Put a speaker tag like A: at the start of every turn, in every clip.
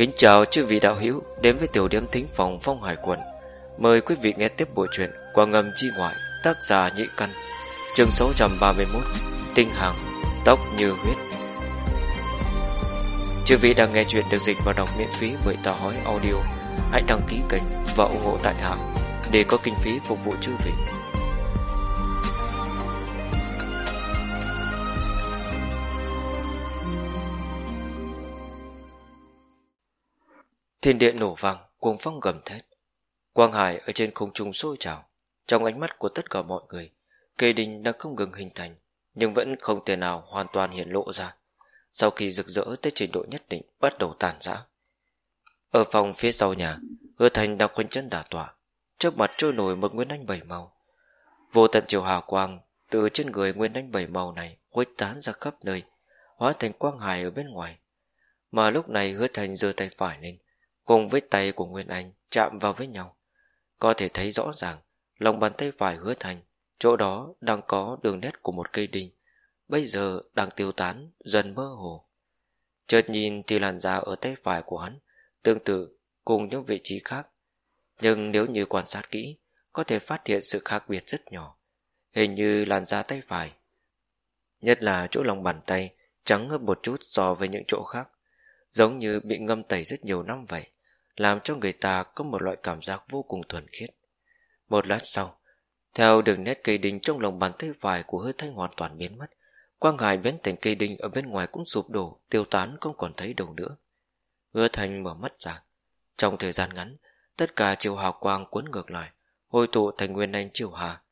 A: Kính chào chư vị đạo hữu, đến với tiểu điểm thính phòng phong hải quần. Mời quý vị nghe tiếp bộ truyện qua ngầm chi ngoại, tác giả nhị căn, chương 631 Tinh hàng, tóc như huyết. Chư vị đang nghe chuyện được dịch và đọc miễn phí với tòa hói audio. Hãy đăng ký kênh và ủng hộ tại hãng để có kinh phí phục vụ chư vị. Thiên địa nổ vang, cuồng phong gầm thét. Quang hải ở trên không trung sôi trào. Trong ánh mắt của tất cả mọi người, cây đình đang không ngừng hình thành, nhưng vẫn không thể nào hoàn toàn hiện lộ ra. Sau khi rực rỡ tới trình độ nhất định bắt đầu tàn rã. Ở phòng phía sau nhà, hứa thành đang khoanh chân đả tỏa. Trước mặt trôi nổi một nguyên anh bảy màu. Vô tận chiều hà quang từ trên người nguyên anh bảy màu này khuếch tán ra khắp nơi, hóa thành quang hải ở bên ngoài. Mà lúc này hứa thành giơ tay phải lên, cùng với tay của Nguyên Anh chạm vào với nhau. Có thể thấy rõ ràng, lòng bàn tay phải hứa thành, chỗ đó đang có đường nét của một cây đinh, bây giờ đang tiêu tán, dần mơ hồ. Chợt nhìn thì làn da ở tay phải của hắn, tương tự cùng những vị trí khác. Nhưng nếu như quan sát kỹ, có thể phát hiện sự khác biệt rất nhỏ. Hình như làn da tay phải. Nhất là chỗ lòng bàn tay, trắng hơn một chút so với những chỗ khác. Giống như bị ngâm tẩy rất nhiều năm vậy làm cho người ta có một loại cảm giác vô cùng thuần khiết. Một lát sau, theo đường nét cây đinh trong lòng bàn tay phải của hứa thanh hoàn toàn biến mất, quang hải biến thành cây đinh ở bên ngoài cũng sụp đổ, tiêu tán không còn thấy đâu nữa. Hứa thanh mở mắt ra. Trong thời gian ngắn, tất cả chiều hào quang cuốn ngược lại, hồi tụ thành nguyên anh chiều hà.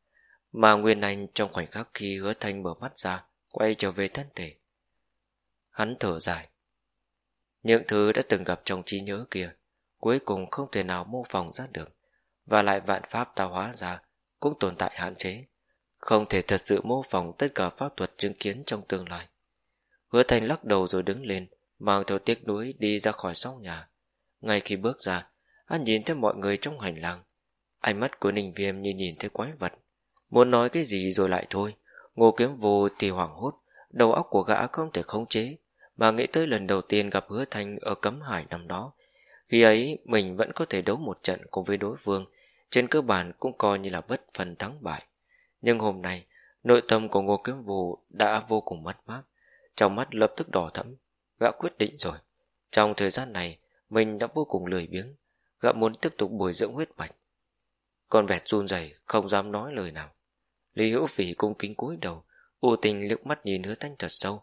A: Mà nguyên anh trong khoảnh khắc khi hứa thanh mở mắt ra, quay trở về thân thể. Hắn thở dài. Những thứ đã từng gặp trong trí nhớ kia, cuối cùng không thể nào mô phỏng ra được, và lại vạn pháp tạo hóa ra cũng tồn tại hạn chế, không thể thật sự mô phỏng tất cả pháp thuật chứng kiến trong tương lai. Hứa Thành lắc đầu rồi đứng lên, mang theo tiếc nuối đi ra khỏi sau nhà. Ngay khi bước ra, anh nhìn thấy mọi người trong hành lang. Ánh mắt của Ninh Viêm như nhìn thấy quái vật. Muốn nói cái gì rồi lại thôi. Ngô kiếm vô thì hoảng hốt, đầu óc của gã không thể khống chế, mà nghĩ tới lần đầu tiên gặp hứa thanh ở cấm hải năm đó, khi ấy mình vẫn có thể đấu một trận cùng với đối phương, trên cơ bản cũng coi như là bất phần thắng bại. Nhưng hôm nay, nội tâm của Ngô Kiếm Vũ đã vô cùng mất mát, trong mắt lập tức đỏ thẫm, gã quyết định rồi. Trong thời gian này, mình đã vô cùng lười biếng, gã muốn tiếp tục bồi dưỡng huyết mạch. Con vẹt run rẩy không dám nói lời nào. Lý Hữu Phỉ cung kính cúi đầu, U tình liếc mắt nhìn hứa thanh thật sâu,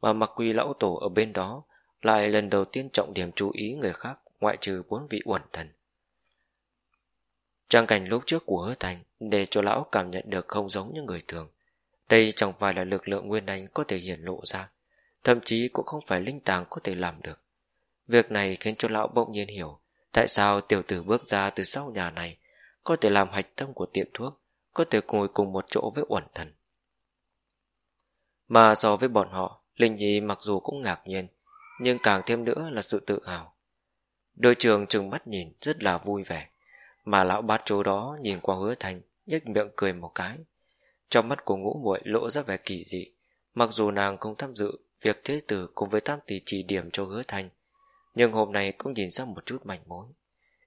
A: mà mặc quỳ lão tổ ở bên đó lại lần đầu tiên trọng điểm chú ý người khác ngoại trừ bốn vị uẩn thần. Trang cảnh lúc trước của hứa thành để cho lão cảm nhận được không giống như người thường. Đây chẳng phải là lực lượng nguyên anh có thể hiển lộ ra, thậm chí cũng không phải linh tàng có thể làm được. Việc này khiến cho lão bỗng nhiên hiểu tại sao tiểu tử bước ra từ sau nhà này có thể làm hạch tâm của tiệm thuốc, có thể ngồi cùng một chỗ với uẩn thần. Mà so với bọn họ, Linh Nhi mặc dù cũng ngạc nhiên, nhưng càng thêm nữa là sự tự hào. Đội trưởng trừng mắt nhìn rất là vui vẻ, mà lão bát chỗ đó nhìn qua hứa thành, nhếch miệng cười một cái. Trong mắt của ngũ muội lộ ra vẻ kỳ dị, mặc dù nàng không tham dự việc thế tử cùng với tam tỷ chỉ điểm cho hứa thành, nhưng hôm nay cũng nhìn ra một chút manh mối.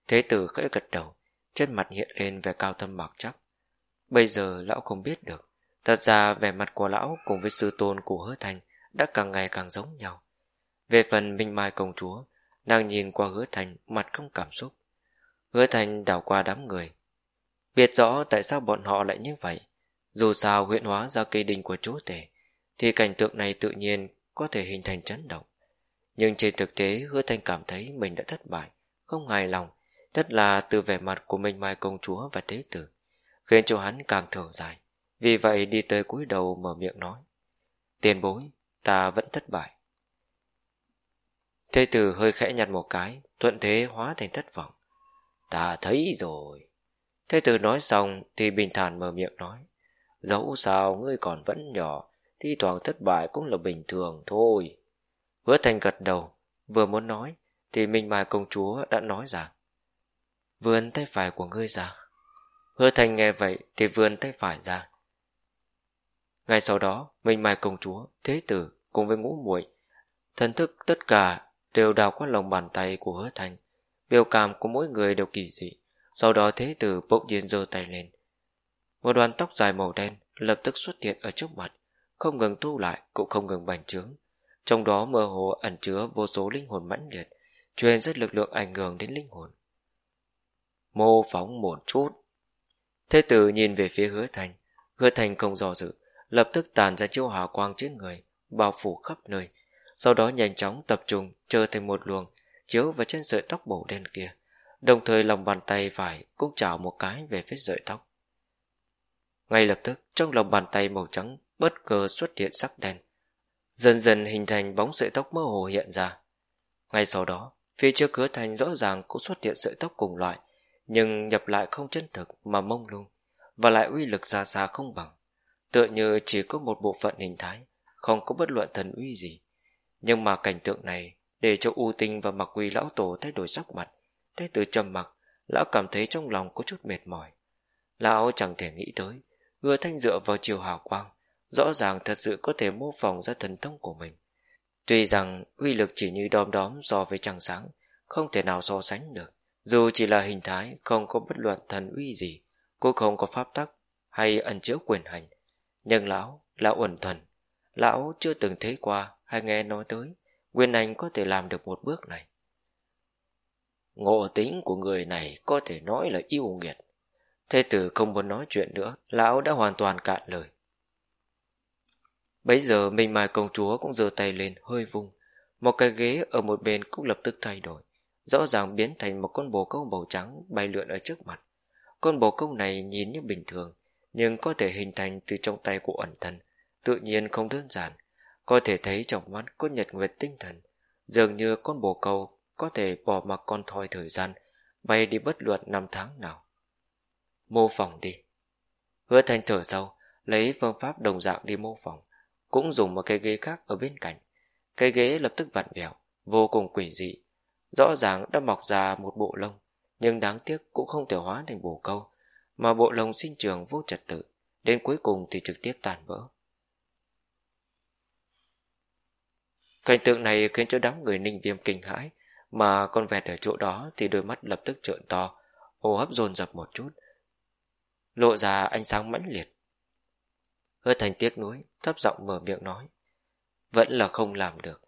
A: Thế tử khẽ gật đầu, trên mặt hiện lên vẻ cao thâm mặc chắc. Bây giờ lão không biết được, thật ra vẻ mặt của lão cùng với sư tôn của hứa thành đã càng ngày càng giống nhau. Về phần Minh Mai công chúa, Nàng nhìn qua hứa thành mặt không cảm xúc. Hứa thành đảo qua đám người. Biết rõ tại sao bọn họ lại như vậy. Dù sao huyện hóa ra cây đình của chúa tể Thì cảnh tượng này tự nhiên Có thể hình thành chấn động. Nhưng trên thực tế hứa thành cảm thấy Mình đã thất bại, không hài lòng Tất là từ vẻ mặt của mình mai công chúa và tế tử Khiến cho hắn càng thở dài. Vì vậy đi tới cúi đầu mở miệng nói Tiền bối, ta vẫn thất bại. Thế tử hơi khẽ nhặt một cái, thuận thế hóa thành thất vọng. Ta thấy rồi. Thế tử nói xong thì bình thản mở miệng nói. Dẫu sao ngươi còn vẫn nhỏ, thi thoảng thất bại cũng là bình thường thôi. Hứa thành gật đầu, vừa muốn nói, thì Minh Mai công chúa đã nói rằng. Vươn tay phải của ngươi ra. Hứa thành nghe vậy thì vươn tay phải ra. Ngay sau đó, Minh Mai công chúa, thế tử cùng với ngũ muội thần thức tất cả đều đào qua lòng bàn tay của hứa thành. Biểu cảm của mỗi người đều kỳ dị. Sau đó thế tử bỗng nhiên giơ tay lên. Một đoàn tóc dài màu đen lập tức xuất hiện ở trước mặt, không ngừng thu lại cũng không ngừng bành trướng. Trong đó mơ hồ ẩn chứa vô số linh hồn mãnh liệt, truyền rất lực lượng ảnh hưởng đến linh hồn. Mô phóng một chút. Thế tử nhìn về phía hứa thành, hứa thành không do dự, lập tức tàn ra chiêu hào quang trên người, bao phủ khắp nơi, sau đó nhanh chóng tập trung trở thành một luồng, chiếu vào trên sợi tóc màu đen kia, đồng thời lòng bàn tay phải cũng chảo một cái về phía sợi tóc. Ngay lập tức, trong lòng bàn tay màu trắng bất ngờ xuất hiện sắc đen, dần dần hình thành bóng sợi tóc mơ hồ hiện ra. Ngay sau đó, phía trước cửa thành rõ ràng cũng xuất hiện sợi tóc cùng loại, nhưng nhập lại không chân thực mà mông lung, và lại uy lực xa xa không bằng. Tựa như chỉ có một bộ phận hình thái, không có bất luận thần uy gì. Nhưng mà cảnh tượng này để cho U Tinh và Mặc Quỳ lão tổ thay đổi sắc mặt, thay từ trầm mặc, lão cảm thấy trong lòng có chút mệt mỏi. Lão chẳng thể nghĩ tới, vừa thanh dựa vào chiều hào quang, rõ ràng thật sự có thể mô phỏng ra thần thông của mình. Tuy rằng uy lực chỉ như đom đóm so với trăng sáng, không thể nào so sánh được. Dù chỉ là hình thái, không có bất luận thần uy gì, cũng không có pháp tắc hay ẩn chứa quyền hành. Nhưng lão, lão uẩn thần, lão chưa từng thấy qua hay nghe nói tới, Nguyên Anh có thể làm được một bước này. Ngộ tính của người này có thể nói là yêu nghiệt. Thế tử không muốn nói chuyện nữa, lão đã hoàn toàn cạn lời. Bấy giờ mình mai công chúa cũng giơ tay lên hơi vung. Một cái ghế ở một bên cũng lập tức thay đổi. Rõ ràng biến thành một con bồ câu màu trắng bay lượn ở trước mặt. Con bồ câu này nhìn như bình thường, nhưng có thể hình thành từ trong tay của ẩn thân. Tự nhiên không đơn giản. Có thể thấy trong mắt có nhật nguyệt tinh thần. Dường như con bồ câu có thể bỏ mặc con thoi thời gian, bay đi bất luận năm tháng nào. Mô phỏng đi. Hứa thanh thở sâu, lấy phương pháp đồng dạng đi mô phỏng cũng dùng một cái ghế khác ở bên cạnh. Cái ghế lập tức vặn vẹo, vô cùng quỷ dị. Rõ ràng đã mọc ra một bộ lông, nhưng đáng tiếc cũng không thể hóa thành bồ câu, mà bộ lông sinh trường vô trật tự, đến cuối cùng thì trực tiếp tàn vỡ. Cảnh tượng này khiến cho đám người ninh viêm kinh hãi, mà con vẹt ở chỗ đó thì đôi mắt lập tức trợn to, hô hấp dồn dập một chút. Lộ ra ánh sáng mãnh liệt, Hứa thành tiếc nuối, thấp giọng mở miệng nói. Vẫn là không làm được.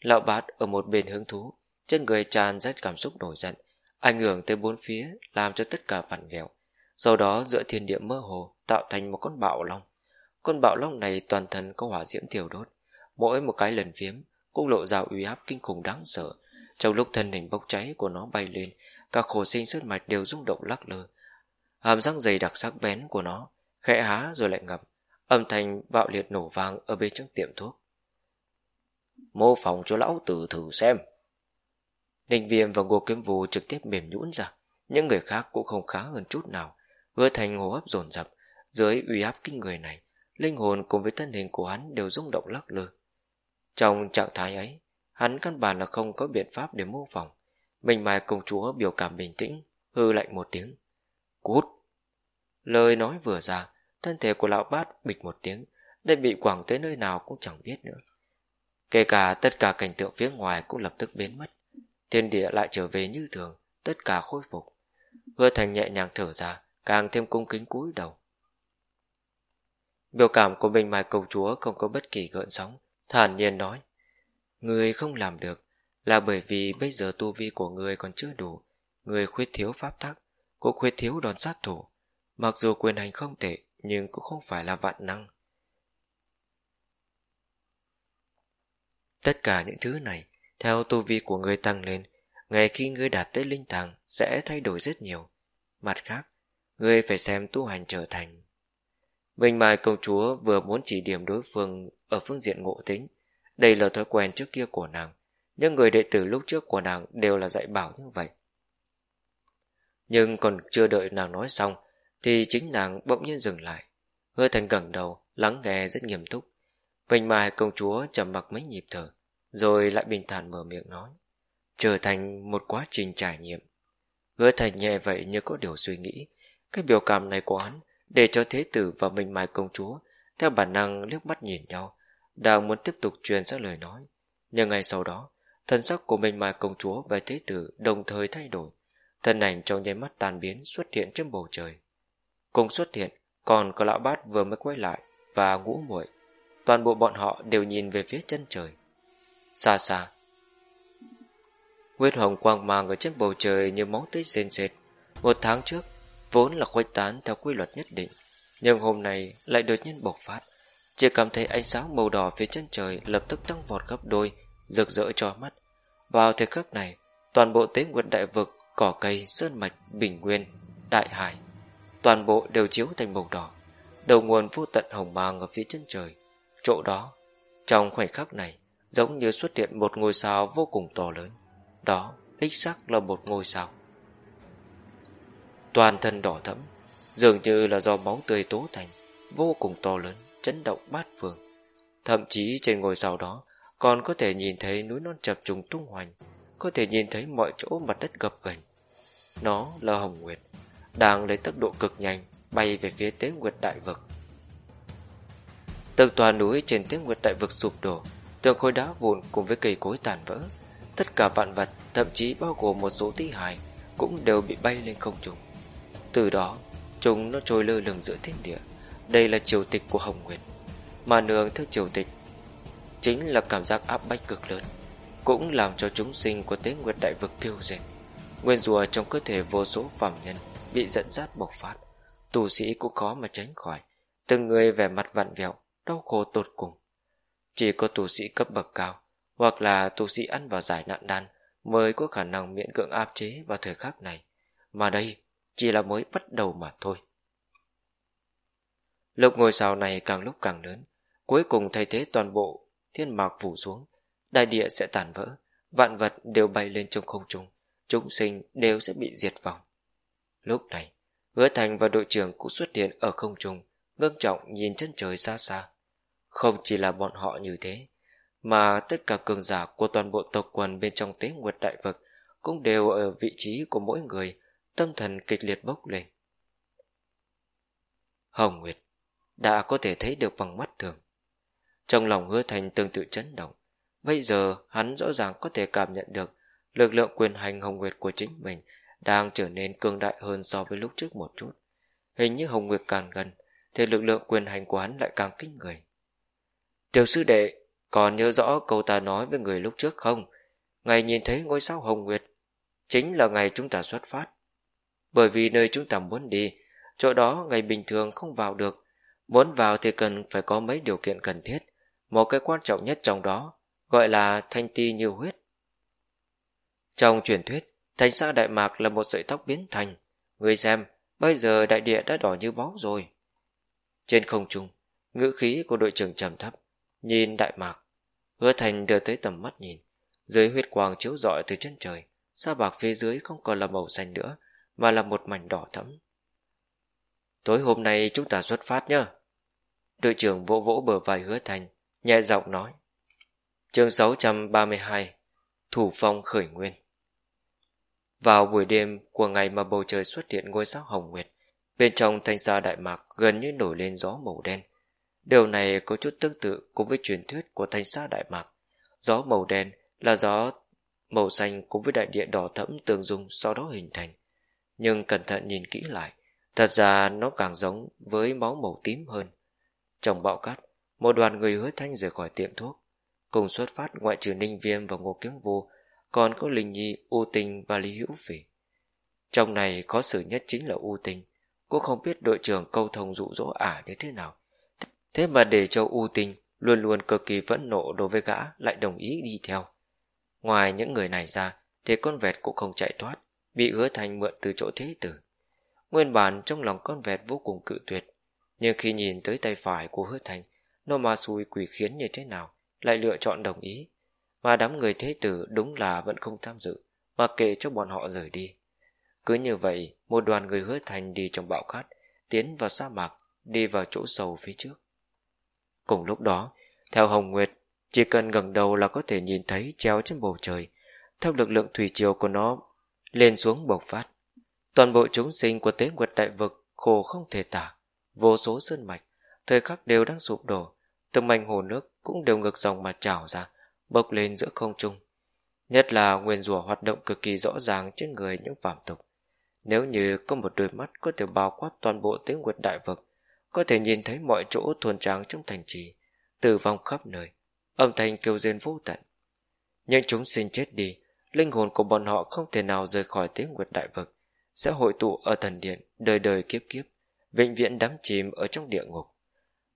A: Lão bát ở một bên hứng thú, trên người tràn rất cảm xúc nổi giận, ảnh hưởng tới bốn phía, làm cho tất cả vặn vẹo. Sau đó dựa thiên địa mơ hồ, tạo thành một con bạo long. Con bạo long này toàn thân có hỏa diễm thiểu đốt, mỗi một cái lần phiếm cũng lộ ra uy áp kinh khủng đáng sợ. Trong lúc thân hình bốc cháy của nó bay lên, các khổ sinh xuất mạch đều rung động lắc lư, Hàm răng dày đặc sắc bén của nó, khẽ há rồi lại ngập, Âm thanh bạo liệt nổ vang ở bên trong tiệm thuốc. Mô phỏng cho lão tử thử xem. Ninh viêm và ngô kiếm vù trực tiếp mềm nhũn ra. Những người khác cũng không khá hơn chút nào. Hứa thành hô hấp dồn dập dưới uy áp kinh người này. Linh hồn cùng với thân hình của hắn đều rung động lắc lư. Trong trạng thái ấy, hắn căn bản là không có biện pháp để mô phỏng. Mình mài công chúa biểu cảm bình tĩnh, hư lạnh một tiếng. Cút! Lời nói vừa ra, thân thể của lão bát bịch một tiếng, đây bị quẳng tới nơi nào cũng chẳng biết nữa. Kể cả tất cả cảnh tượng phía ngoài cũng lập tức biến mất. Thiên địa lại trở về như thường, tất cả khôi phục. Hứa thành nhẹ nhàng thở ra, càng thêm cung kính cúi đầu. Biểu cảm của mình mài công chúa không có bất kỳ gợn sóng, thản nhiên nói. Người không làm được, là bởi vì bây giờ tu vi của người còn chưa đủ. Người khuyết thiếu pháp tắc, cũng khuyết thiếu đòn sát thủ. Mặc dù quyền hành không tệ, nhưng cũng không phải là vạn năng. Tất cả những thứ này, theo tu vi của người tăng lên, ngày khi ngươi đạt tới linh tàng sẽ thay đổi rất nhiều. Mặt khác, ngươi phải xem tu hành trở thành minh Mai công chúa vừa muốn chỉ điểm đối phương ở phương diện ngộ tính. Đây là thói quen trước kia của nàng. Những người đệ tử lúc trước của nàng đều là dạy bảo như vậy. Nhưng còn chưa đợi nàng nói xong, thì chính nàng bỗng nhiên dừng lại. Hứa thành gần đầu, lắng nghe rất nghiêm túc. minh mai công chúa trầm mặc mấy nhịp thở, rồi lại bình thản mở miệng nói. Trở thành một quá trình trải nghiệm. Hứa thành nhẹ vậy như có điều suy nghĩ. Cái biểu cảm này của hắn để cho thế tử và Minh mai công chúa theo bản năng liếc mắt nhìn nhau, đang muốn tiếp tục truyền ra lời nói. Nhưng ngay sau đó, Thân sắc của mình Mai công chúa và thế tử đồng thời thay đổi. Thân ảnh trong nháy mắt tàn biến xuất hiện trên bầu trời. Cùng xuất hiện, còn có lão bát vừa mới quay lại và ngũ muội. Toàn bộ bọn họ đều nhìn về phía chân trời. Xa xa. Huyết hồng quang mang ở trên bầu trời như máu tươi sền sệt. Một tháng trước, vốn là khuếch tán theo quy luật nhất định, nhưng hôm nay lại đột nhiên bộc phát. Chỉ cảm thấy ánh sáng màu đỏ phía chân trời lập tức tăng vọt gấp đôi, rực rỡ cho mắt. Vào thời khắc này, toàn bộ tế nguyện đại vực, cỏ cây, sơn mạch, bình nguyên, đại hải, toàn bộ đều chiếu thành màu đỏ. Đầu nguồn vô tận hồng mang ở phía chân trời. Chỗ đó, trong khoảnh khắc này, giống như xuất hiện một ngôi sao vô cùng to lớn. Đó, đích xác là một ngôi sao. Toàn thân đỏ thẫm, dường như là do máu tươi tố thành, vô cùng to lớn, chấn động bát phương. Thậm chí trên ngôi sao đó còn có thể nhìn thấy núi non chập trùng tung hoành, có thể nhìn thấy mọi chỗ mặt đất gập ghềnh. Nó là Hồng Nguyệt, đang lấy tốc độ cực nhanh bay về phía Tế Nguyệt Đại Vực. Từng tòa núi trên Tế Nguyệt Đại Vực sụp đổ, từng khối đá vụn cùng với cây cối tàn vỡ. Tất cả vạn vật, thậm chí bao gồm một số tí hài, cũng đều bị bay lên không trung. Từ đó, chúng nó trôi lơ lửng giữa thiên địa. Đây là triều tịch của Hồng Nguyệt. Mà nương theo triều tịch chính là cảm giác áp bách cực lớn, cũng làm cho chúng sinh của Tế Nguyệt Đại Vực tiêu diệt. Nguyên rùa trong cơ thể vô số phạm nhân bị dẫn dắt bộc phát, tù sĩ cũng khó mà tránh khỏi, từng người vẻ mặt vặn vẹo, đau khổ tột cùng. Chỉ có tù sĩ cấp bậc cao, hoặc là tù sĩ ăn vào giải nạn đan mới có khả năng miễn cưỡng áp chế vào thời khắc này, mà đây chỉ là mới bắt đầu mà thôi. Lục ngôi sao này càng lúc càng lớn, cuối cùng thay thế toàn bộ thiên mạc phủ xuống, đại địa sẽ tàn vỡ, vạn vật đều bay lên trong không trung, chúng sinh đều sẽ bị diệt vong. Lúc này, hứa thành và đội trưởng cũng xuất hiện ở không trung, ngưng trọng nhìn chân trời xa xa. Không chỉ là bọn họ như thế, mà tất cả cường giả của toàn bộ tộc quần bên trong tế nguyệt đại vực cũng đều ở vị trí của mỗi người, tâm thần kịch liệt bốc lên. Hồng Nguyệt đã có thể thấy được bằng mắt thường. Trong lòng hứa thành tương tự chấn động. Bây giờ hắn rõ ràng có thể cảm nhận được lực lượng quyền hành Hồng Nguyệt của chính mình đang trở nên cường đại hơn so với lúc trước một chút. Hình như Hồng Nguyệt càng gần, thì lực lượng quyền hành của hắn lại càng kinh người. Tiểu sư đệ, còn nhớ rõ câu ta nói với người lúc trước không? Ngày nhìn thấy ngôi sao Hồng Nguyệt, chính là ngày chúng ta xuất phát. Bởi vì nơi chúng ta muốn đi, chỗ đó ngày bình thường không vào được. Muốn vào thì cần phải có mấy điều kiện cần thiết. Một cái quan trọng nhất trong đó gọi là thanh ti như huyết. Trong truyền thuyết, thành xa Đại Mạc là một sợi tóc biến thành. Người xem, bây giờ đại địa đã đỏ như máu rồi. Trên không trung, ngữ khí của đội trưởng trầm thấp, nhìn Đại Mạc. Hứa Thành đưa tới tầm mắt nhìn, dưới huyết quang chiếu rọi từ chân trời, sa bạc phía dưới không còn là màu xanh nữa, mà là một mảnh đỏ thẫm. Tối hôm nay chúng ta xuất phát nhá. Đội trưởng vỗ vỗ bờ vai hứa thành, nhẹ giọng nói. chương 632 Thủ phong khởi nguyên Vào buổi đêm của ngày mà bầu trời xuất hiện ngôi sao hồng nguyệt, bên trong thanh xa Đại Mạc gần như nổi lên gió màu đen. Điều này có chút tương tự cùng với truyền thuyết của thanh xa Đại Mạc. Gió màu đen là gió màu xanh cùng với đại địa đỏ thẫm tương dung sau đó hình thành. Nhưng cẩn thận nhìn kỹ lại, thật ra nó càng giống với máu màu tím hơn. Trong bão cát, một đoàn người hứa thanh rời khỏi tiệm thuốc. Cùng xuất phát ngoại trừ Ninh Viêm và Ngô Kiếm Vô, còn có Linh Nhi, U Tinh và Lý Hữu Phỉ. Trong này có xử nhất chính là U Tinh. Cô không biết đội trưởng câu thông dụ dỗ ả như thế nào. Thế mà để cho U Tinh luôn luôn cực kỳ vẫn nộ đối với gã lại đồng ý đi theo. Ngoài những người này ra, thì con vẹt cũng không chạy thoát, bị hứa thành mượn từ chỗ thế tử. Nguyên bản trong lòng con vẹt vô cùng cự tuyệt, nhưng khi nhìn tới tay phải của hứa thành, nó mà xui quỷ khiến như thế nào, lại lựa chọn đồng ý. Mà đám người thế tử đúng là vẫn không tham dự, mà kệ cho bọn họ rời đi. Cứ như vậy, một đoàn người hứa thành đi trong bão cát, tiến vào sa mạc, đi vào chỗ sâu phía trước. Cùng lúc đó, theo Hồng Nguyệt, chỉ cần gần đầu là có thể nhìn thấy treo trên bầu trời, theo lực lượng thủy triều của nó lên xuống bộc phát. Toàn bộ chúng sinh của tế nguyệt đại vực khổ không thể tả, vô số sơn mạch, thời khắc đều đang sụp đổ, từng mảnh hồ nước cũng đều ngược dòng mà trào ra, bốc lên giữa không trung. Nhất là nguyên rủa hoạt động cực kỳ rõ ràng trên người những phạm tục. Nếu như có một đôi mắt có thể bao quát toàn bộ tế nguyệt đại vực, có thể nhìn thấy mọi chỗ thuần tráng trong thành trì, tử vong khắp nơi, âm thanh kêu rên vô tận. Nhưng chúng sinh chết đi, linh hồn của bọn họ không thể nào rời khỏi tế nguyệt đại vực, sẽ hội tụ ở thần điện đời đời kiếp kiếp, vĩnh viễn đắm chìm ở trong địa ngục.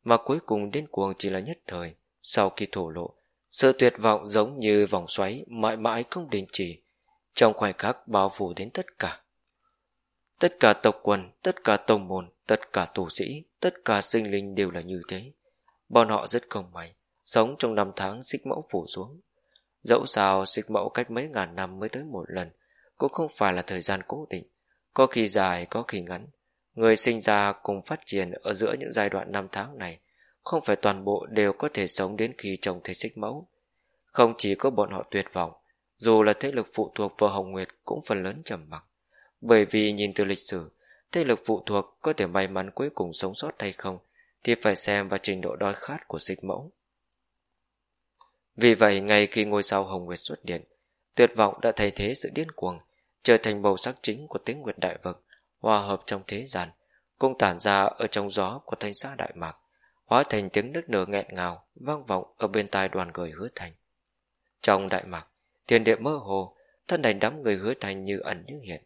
A: Mà cuối cùng đến cuồng chỉ là nhất thời, sau khi thổ lộ, sự tuyệt vọng giống như vòng xoáy mãi mãi không đình chỉ, trong khoảnh khắc bao phủ đến tất cả. Tất cả tộc quần, tất cả tông môn, tất cả tù sĩ, tất cả sinh linh đều là như thế. Bọn họ rất không may, sống trong năm tháng xích mẫu phủ xuống. Dẫu sao xích mẫu cách mấy ngàn năm mới tới một lần, cũng không phải là thời gian cố định, có khi dài, có khi ngắn. Người sinh ra cùng phát triển ở giữa những giai đoạn năm tháng này, không phải toàn bộ đều có thể sống đến khi trồng thấy xích mẫu. Không chỉ có bọn họ tuyệt vọng, dù là thế lực phụ thuộc vào Hồng Nguyệt cũng phần lớn trầm mặc. Bởi vì nhìn từ lịch sử, thế lực phụ thuộc có thể may mắn cuối cùng sống sót hay không, thì phải xem vào trình độ đói khát của xích mẫu. Vì vậy, ngay khi ngôi sao Hồng Nguyệt xuất điện, tuyệt vọng đã thay thế sự điên cuồng, trở thành màu sắc chính của tiếng Nguyệt Đại Vực, hòa hợp trong thế gian, cũng tản ra ở trong gió của thanh xa Đại Mạc, hóa thành tiếng nước nở nghẹn ngào, vang vọng ở bên tai đoàn người hứa thành. Trong Đại Mạc, thiên địa mơ hồ, thân đành đám người hứa thành như ẩn như hiện.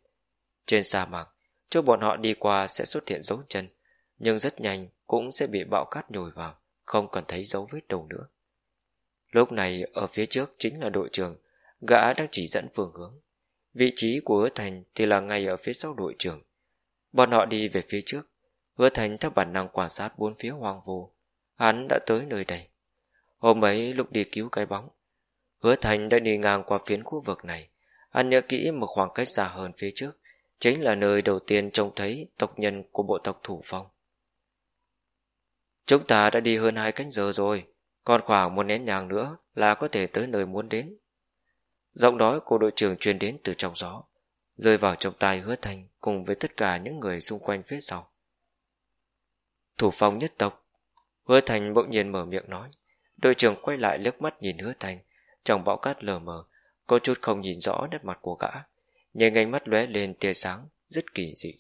A: Trên sa mạc, cho bọn họ đi qua sẽ xuất hiện dấu chân, nhưng rất nhanh cũng sẽ bị bão cát nhồi vào, không còn thấy dấu vết đâu nữa. Lúc này ở phía trước chính là đội trưởng, gã đang chỉ dẫn phương hướng. Vị trí của hứa thành thì là ngay ở phía sau đội trưởng. Bọn họ đi về phía trước, hứa thành theo bản năng quan sát bốn phía hoang vu. Hắn đã tới nơi đây. Hôm ấy lúc đi cứu cái bóng, hứa thành đã đi ngang qua phiến khu vực này. Hắn nhớ kỹ một khoảng cách xa hơn phía trước, chính là nơi đầu tiên trông thấy tộc nhân của bộ tộc Thủ Phong. Chúng ta đã đi hơn hai cánh giờ rồi, còn khoảng một nén nhàng nữa là có thể tới nơi muốn đến. Giọng nói của đội trưởng truyền đến từ trong gió, rơi vào trong tai hứa thành cùng với tất cả những người xung quanh phía sau. Thủ phong nhất tộc, hứa thành bỗng nhiên mở miệng nói. Đội trưởng quay lại liếc mắt nhìn hứa thành, trong bão cát lờ mờ, có chút không nhìn rõ nét mặt của gã, nhưng ánh mắt lóe lên tia sáng, rất kỳ dị.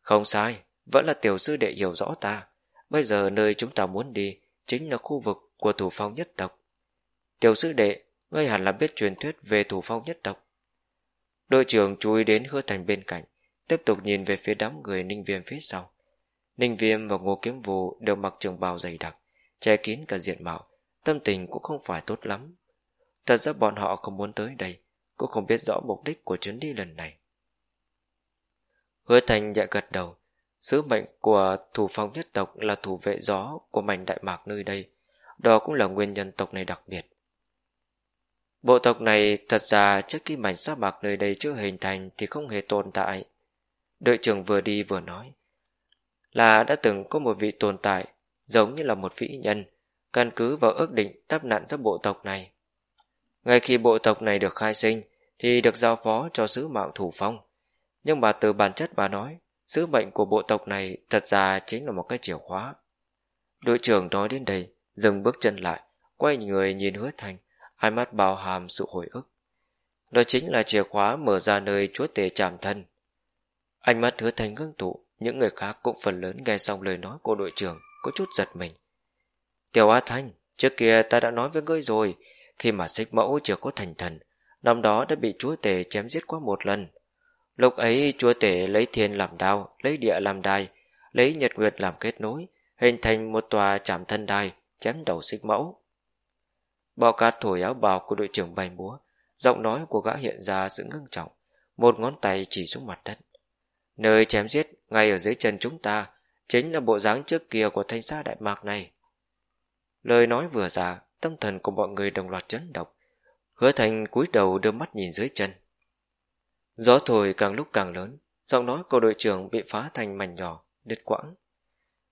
A: Không sai, vẫn là tiểu sư đệ hiểu rõ ta. Bây giờ nơi chúng ta muốn đi chính là khu vực của thủ phong nhất tộc. Tiểu sư đệ, ngươi hẳn là biết truyền thuyết về thủ phong nhất tộc. Đội trưởng chú ý đến hứa thành bên cạnh, tiếp tục nhìn về phía đám người ninh viêm phía sau. Ninh viêm và ngô kiếm vù đều mặc trường bào dày đặc, che kín cả diện mạo, tâm tình cũng không phải tốt lắm. Thật ra bọn họ không muốn tới đây, cũng không biết rõ mục đích của chuyến đi lần này. Hứa thành nhẹ gật đầu, sứ mệnh của thủ phong nhất tộc là thủ vệ gió của mảnh đại mạc nơi đây, đó cũng là nguyên nhân tộc này đặc biệt. Bộ tộc này thật ra trước khi mảnh sa mạc nơi đây chưa hình thành thì không hề tồn tại. Đội trưởng vừa đi vừa nói là đã từng có một vị tồn tại giống như là một vĩ nhân căn cứ vào ước định đáp nạn cho bộ tộc này. Ngay khi bộ tộc này được khai sinh thì được giao phó cho sứ mạng thủ phong. Nhưng mà từ bản chất bà nói, sứ mệnh của bộ tộc này thật ra chính là một cái chìa khóa. Đội trưởng nói đến đây, dừng bước chân lại, quay người nhìn hứa thành, hai mắt bao hàm sự hồi ức. Đó chính là chìa khóa mở ra nơi chúa tể chạm thân. Ánh mắt hứa thành ngưng tụ, những người khác cũng phần lớn nghe xong lời nói của đội trưởng, có chút giật mình. Tiểu Á Thanh, trước kia ta đã nói với ngươi rồi, khi mà xích mẫu chưa có thành thần, năm đó đã bị chúa tể chém giết qua một lần. Lúc ấy chúa tể lấy thiên làm đao, lấy địa làm đài, lấy nhật nguyệt làm kết nối, hình thành một tòa chạm thân đài, chém đầu xích mẫu. Bọ cát thổi áo bào của đội trưởng bay múa, giọng nói của gã hiện ra sự ngưng trọng, một ngón tay chỉ xuống mặt đất. Nơi chém giết ngay ở dưới chân chúng ta chính là bộ dáng trước kia của thanh xa đại mạc này. Lời nói vừa ra, tâm thần của mọi người đồng loạt chấn động. Hứa thành cúi đầu đưa mắt nhìn dưới chân. Gió thổi càng lúc càng lớn, giọng nói của đội trưởng bị phá thành mảnh nhỏ, đứt quãng.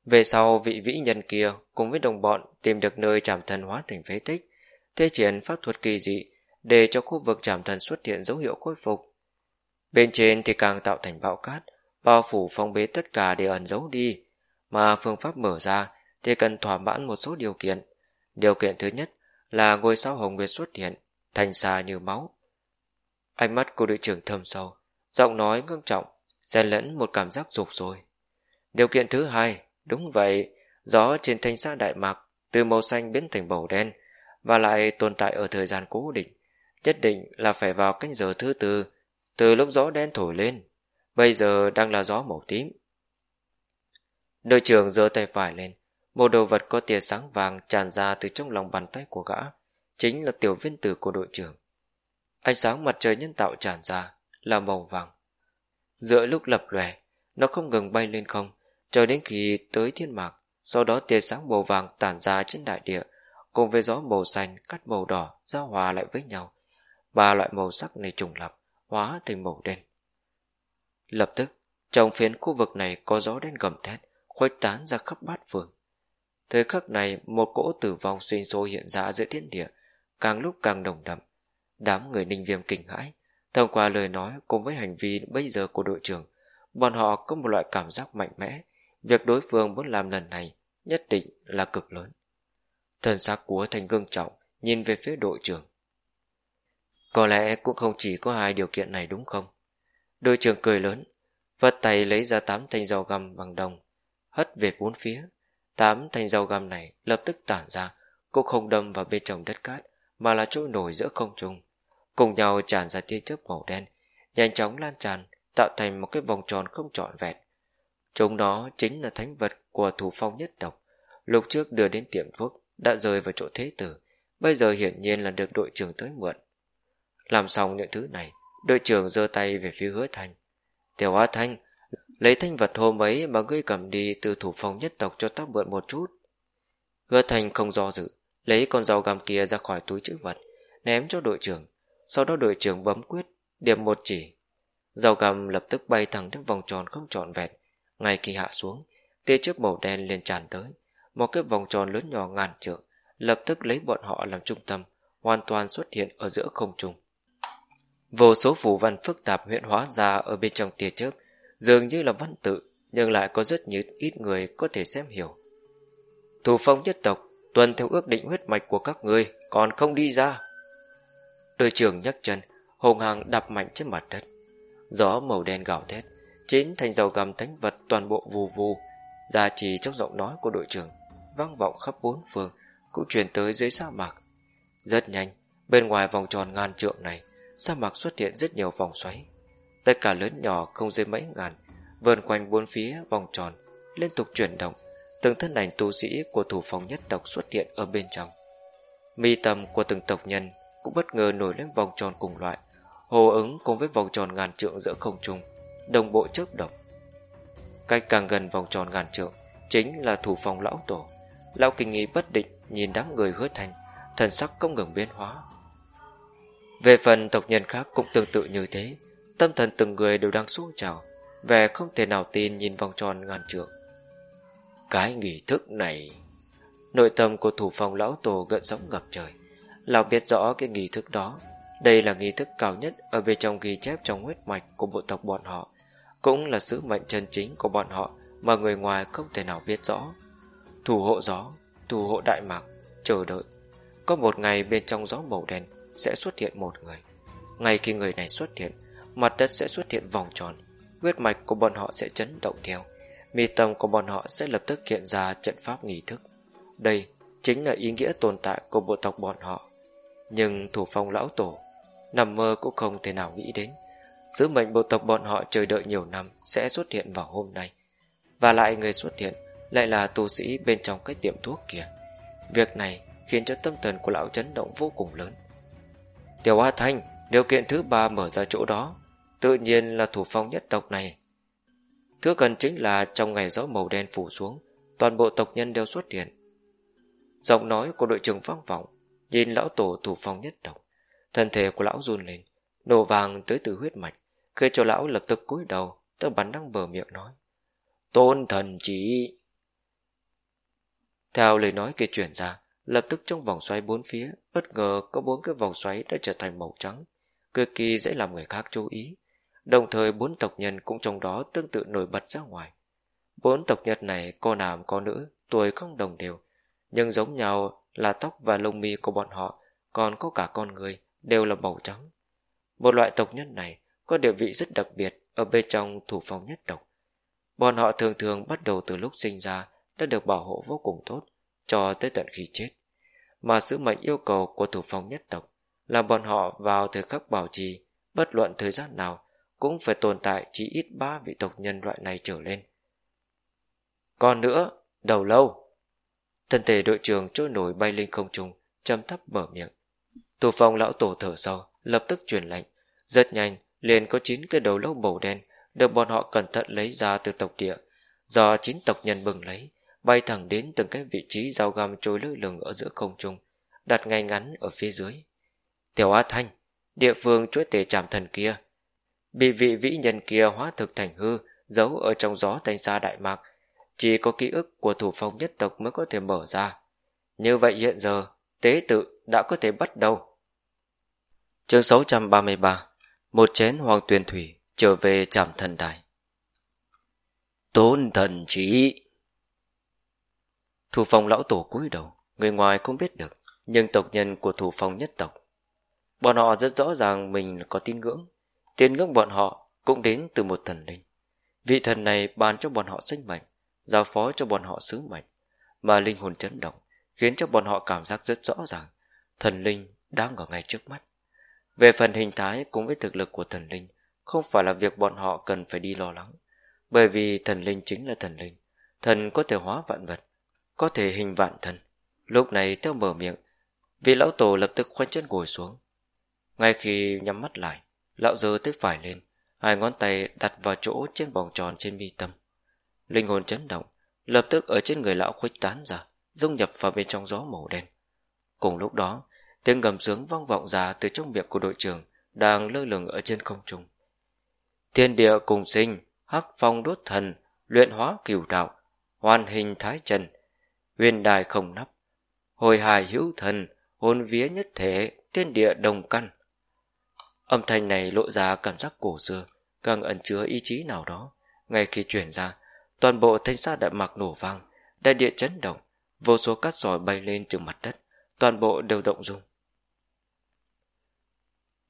A: Về sau vị vĩ nhân kia cùng với đồng bọn tìm được nơi trảm thần hóa thành phế tích, thế triển pháp thuật kỳ dị để cho khu vực trảm thần xuất hiện dấu hiệu khôi phục. Bên trên thì càng tạo thành bão cát, bao phủ phong bế tất cả để ẩn giấu đi, mà phương pháp mở ra thì cần thỏa mãn một số điều kiện. Điều kiện thứ nhất là ngôi sao hồng nguyệt xuất hiện, thành xa như máu. Ánh mắt của đội trưởng thâm sâu, giọng nói ngưng trọng, xen lẫn một cảm giác rụt rồi. Điều kiện thứ hai, đúng vậy, gió trên thanh xa Đại Mạc từ màu xanh biến thành màu đen và lại tồn tại ở thời gian cố định. Nhất định là phải vào canh giờ thứ tư, từ lúc gió đen thổi lên. Bây giờ đang là gió màu tím. Đội trưởng giơ tay phải lên, một đồ vật có tia sáng vàng tràn ra từ trong lòng bàn tay của gã, chính là tiểu viên tử của đội trưởng. Ánh sáng mặt trời nhân tạo tràn ra, là màu vàng. Giữa lúc lập lòe, nó không ngừng bay lên không, cho đến khi tới thiên mạc, sau đó tia sáng màu vàng tản ra trên đại địa, cùng với gió màu xanh cắt màu đỏ giao hòa lại với nhau. Ba loại màu sắc này trùng lập, hóa thành màu đen. Lập tức, trong phiến khu vực này có gió đen gầm thét, khuếch tán ra khắp bát phương. Thời khắc này, một cỗ tử vong sinh sôi hiện ra giữa thiên địa, càng lúc càng đồng đậm. Đám người ninh viêm kinh hãi, thông qua lời nói cùng với hành vi bây giờ của đội trưởng, bọn họ có một loại cảm giác mạnh mẽ, việc đối phương muốn làm lần này nhất định là cực lớn. Thần sắc của thành gương trọng nhìn về phía đội trưởng. Có lẽ cũng không chỉ có hai điều kiện này đúng không? Đội trưởng cười lớn, vật tay lấy ra tám thanh dao găm bằng đồng, hất về bốn phía. Tám thanh dao găm này lập tức tản ra, cũng không đâm vào bên trong đất cát, mà là trôi nổi giữa không trung. Cùng nhau tràn ra tia chớp màu đen, nhanh chóng lan tràn, tạo thành một cái vòng tròn không trọn vẹn. Chúng nó chính là thánh vật của thủ phong nhất tộc, lúc trước đưa đến tiệm thuốc, đã rơi vào chỗ thế tử, bây giờ hiển nhiên là được đội trưởng tới mượn. Làm xong những thứ này, đội trưởng giơ tay về phía hứa thanh. Tiểu Á Thanh, lấy thanh vật hôm ấy mà ngươi cầm đi từ thủ phong nhất tộc cho ta mượn một chút. Hứa thanh không do dự, lấy con dao găm kia ra khỏi túi chữ vật, ném cho đội trưởng. Sau đó đội trưởng bấm quyết, điểm một chỉ. Dao cầm lập tức bay thẳng đến vòng tròn không trọn vẹn. Ngay khi hạ xuống, tia chớp màu đen liền tràn tới. Một cái vòng tròn lớn nhỏ ngàn trượng, lập tức lấy bọn họ làm trung tâm, hoàn toàn xuất hiện ở giữa không trung. Vô số phù văn phức tạp huyện hóa ra ở bên trong tia chớp, dường như là văn tự, nhưng lại có rất nhiều ít người có thể xem hiểu. Thủ phong nhất tộc, tuân theo ước định huyết mạch của các ngươi, còn không đi ra. Đội trưởng nhấc chân, hùng hăng đạp mạnh trên mặt đất. Gió màu đen gào thét, chín thành dầu gầm thánh vật toàn bộ vù vù, ra chỉ trong giọng nói của đội trưởng, vang vọng khắp bốn phương, cũng truyền tới dưới sa mạc. Rất nhanh, bên ngoài vòng tròn ngàn trượng này, sa mạc xuất hiện rất nhiều vòng xoáy. Tất cả lớn nhỏ không dưới mấy ngàn, vờn quanh bốn phía vòng tròn, liên tục chuyển động, từng thân ảnh tu sĩ của thủ phòng nhất tộc xuất hiện ở bên trong. Mi tâm của từng tộc nhân cũng bất ngờ nổi lên vòng tròn cùng loại, hồ ứng cùng với vòng tròn ngàn trượng giữa không trung, đồng bộ chớp động. Cách càng gần vòng tròn ngàn trượng, chính là thủ phòng lão tổ. Lão kinh nghi bất định nhìn đám người hứa thành, thần sắc không ngừng biến hóa. Về phần tộc nhân khác cũng tương tự như thế, tâm thần từng người đều đang xuống trào, vẻ không thể nào tin nhìn vòng tròn ngàn trượng. Cái nghỉ thức này... Nội tâm của thủ phòng lão tổ gợn sóng ngập trời. Lão biết rõ cái nghi thức đó. Đây là nghi thức cao nhất ở bên trong ghi chép trong huyết mạch của bộ tộc bọn họ. Cũng là sứ mệnh chân chính của bọn họ mà người ngoài không thể nào biết rõ. Thủ hộ gió, thủ hộ đại mạc, chờ đợi. Có một ngày bên trong gió màu đen sẽ xuất hiện một người. Ngay khi người này xuất hiện, mặt đất sẽ xuất hiện vòng tròn, huyết mạch của bọn họ sẽ chấn động theo. Mi tâm của bọn họ sẽ lập tức hiện ra trận pháp nghi thức. Đây chính là ý nghĩa tồn tại của bộ tộc bọn họ. Nhưng thủ phong lão tổ, nằm mơ cũng không thể nào nghĩ đến. Sứ mệnh bộ tộc bọn họ chờ đợi nhiều năm sẽ xuất hiện vào hôm nay. Và lại người xuất hiện lại là tu sĩ bên trong cái tiệm thuốc kia. Việc này khiến cho tâm thần của lão chấn động vô cùng lớn. Tiểu A Thanh, điều kiện thứ ba mở ra chỗ đó, tự nhiên là thủ phong nhất tộc này. Thứ cần chính là trong ngày gió màu đen phủ xuống, toàn bộ tộc nhân đều xuất hiện. Giọng nói của đội trưởng vang vọng, nhìn lão tổ thủ phong nhất tộc. Thân thể của lão run lên, nổ vàng tới từ huyết mạch, khiến cho lão lập tức cúi đầu, tớ bắn đang bờ miệng nói. Tôn thần chỉ... Theo lời nói kia chuyển ra, lập tức trong vòng xoáy bốn phía, bất ngờ có bốn cái vòng xoáy đã trở thành màu trắng, cực kỳ dễ làm người khác chú ý. Đồng thời bốn tộc nhân cũng trong đó tương tự nổi bật ra ngoài. Bốn tộc nhân này có nam có nữ, tuổi không đồng đều, nhưng giống nhau là tóc và lông mi của bọn họ, còn có cả con người, đều là màu trắng. Một loại tộc nhân này có địa vị rất đặc biệt ở bên trong thủ phong nhất tộc. Bọn họ thường thường bắt đầu từ lúc sinh ra đã được bảo hộ vô cùng tốt cho tới tận khi chết. Mà sứ mệnh yêu cầu của thủ phong nhất tộc là bọn họ vào thời khắc bảo trì bất luận thời gian nào cũng phải tồn tại chỉ ít ba vị tộc nhân loại này trở lên. Còn nữa, đầu lâu. Thân thể đội trưởng trôi nổi bay lên không trung, châm thấp mở miệng. Tù phong lão tổ thở sâu, lập tức truyền lệnh. Rất nhanh, liền có chín cái đầu lâu màu đen được bọn họ cẩn thận lấy ra từ tộc địa, do chín tộc nhân bừng lấy, bay thẳng đến từng cái vị trí dao găm trôi lơ lửng ở giữa không trung, đặt ngay ngắn ở phía dưới. Tiểu A Thanh, địa phương chuỗi tể trảm thần kia, bị vị vĩ nhân kia hóa thực thành hư, giấu ở trong gió thanh xa Đại Mạc, chỉ có ký ức của thủ phong nhất tộc mới có thể mở ra. Như vậy hiện giờ, tế tự đã có thể bắt đầu. Chương 633 Một chén hoàng tuyền thủy trở về trảm thần đài. Tôn thần trí Thủ phong lão tổ cúi đầu, người ngoài không biết được, nhưng tộc nhân của thủ phong nhất tộc. Bọn họ rất rõ ràng mình có tin ngưỡng, tin ngưỡng bọn họ cũng đến từ một thần linh. Vị thần này ban cho bọn họ sinh mệnh, giao phó cho bọn họ sứ mệnh, mà linh hồn chấn động, khiến cho bọn họ cảm giác rất rõ ràng, thần linh đang ở ngay trước mắt. Về phần hình thái cùng với thực lực của thần linh, không phải là việc bọn họ cần phải đi lo lắng, bởi vì thần linh chính là thần linh, thần có thể hóa vạn vật, có thể hình vạn thần. Lúc này theo mở miệng, vị lão tổ lập tức khoanh chân ngồi xuống. Ngay khi nhắm mắt lại, lão giơ tới phải lên, hai ngón tay đặt vào chỗ trên vòng tròn trên mi tâm. Linh hồn chấn động, lập tức ở trên người lão khuếch tán ra, dung nhập vào bên trong gió màu đen. Cùng lúc đó, tiếng gầm sướng vang vọng ra từ trong miệng của đội trưởng đang lơ lửng ở trên không trung. Thiên địa cùng sinh, hắc phong đốt thần, luyện hóa cửu đạo, hoàn hình thái trần, huyền đài không nắp, hồi hài hữu thần, hồn vía nhất thể, thiên địa đồng căn. Âm thanh này lộ ra cảm giác cổ xưa, càng ẩn chứa ý chí nào đó. Ngay khi chuyển ra, toàn bộ thanh sa đại mạc nổ vang, đại địa chấn động, vô số cát sỏi bay lên từ mặt đất, toàn bộ đều động dung.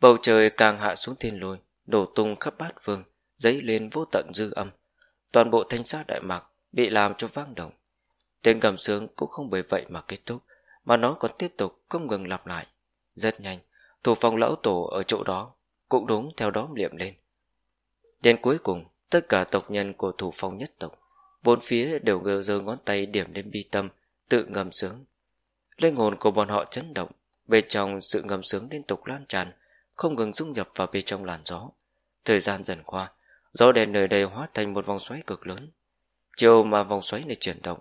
A: Bầu trời càng hạ xuống thiên lôi, đổ tung khắp bát vương dấy lên vô tận dư âm. Toàn bộ thanh sát đại mạc bị làm cho vang động. Tiếng gầm sướng cũng không bởi vậy mà kết thúc, mà nó còn tiếp tục không ngừng lặp lại. Rất nhanh, thủ phòng lão tổ ở chỗ đó cũng đúng theo đó liệm lên. Đến cuối cùng, tất cả tộc nhân của thủ phong nhất tộc, bốn phía đều gờ giơ ngón tay điểm đến bi tâm, tự ngầm sướng. Linh hồn của bọn họ chấn động, bên trong sự ngầm sướng liên tục lan tràn, không ngừng dung nhập vào bên trong làn gió. Thời gian dần qua, gió đèn nơi đây hóa thành một vòng xoáy cực lớn. Chiều mà vòng xoáy này chuyển động,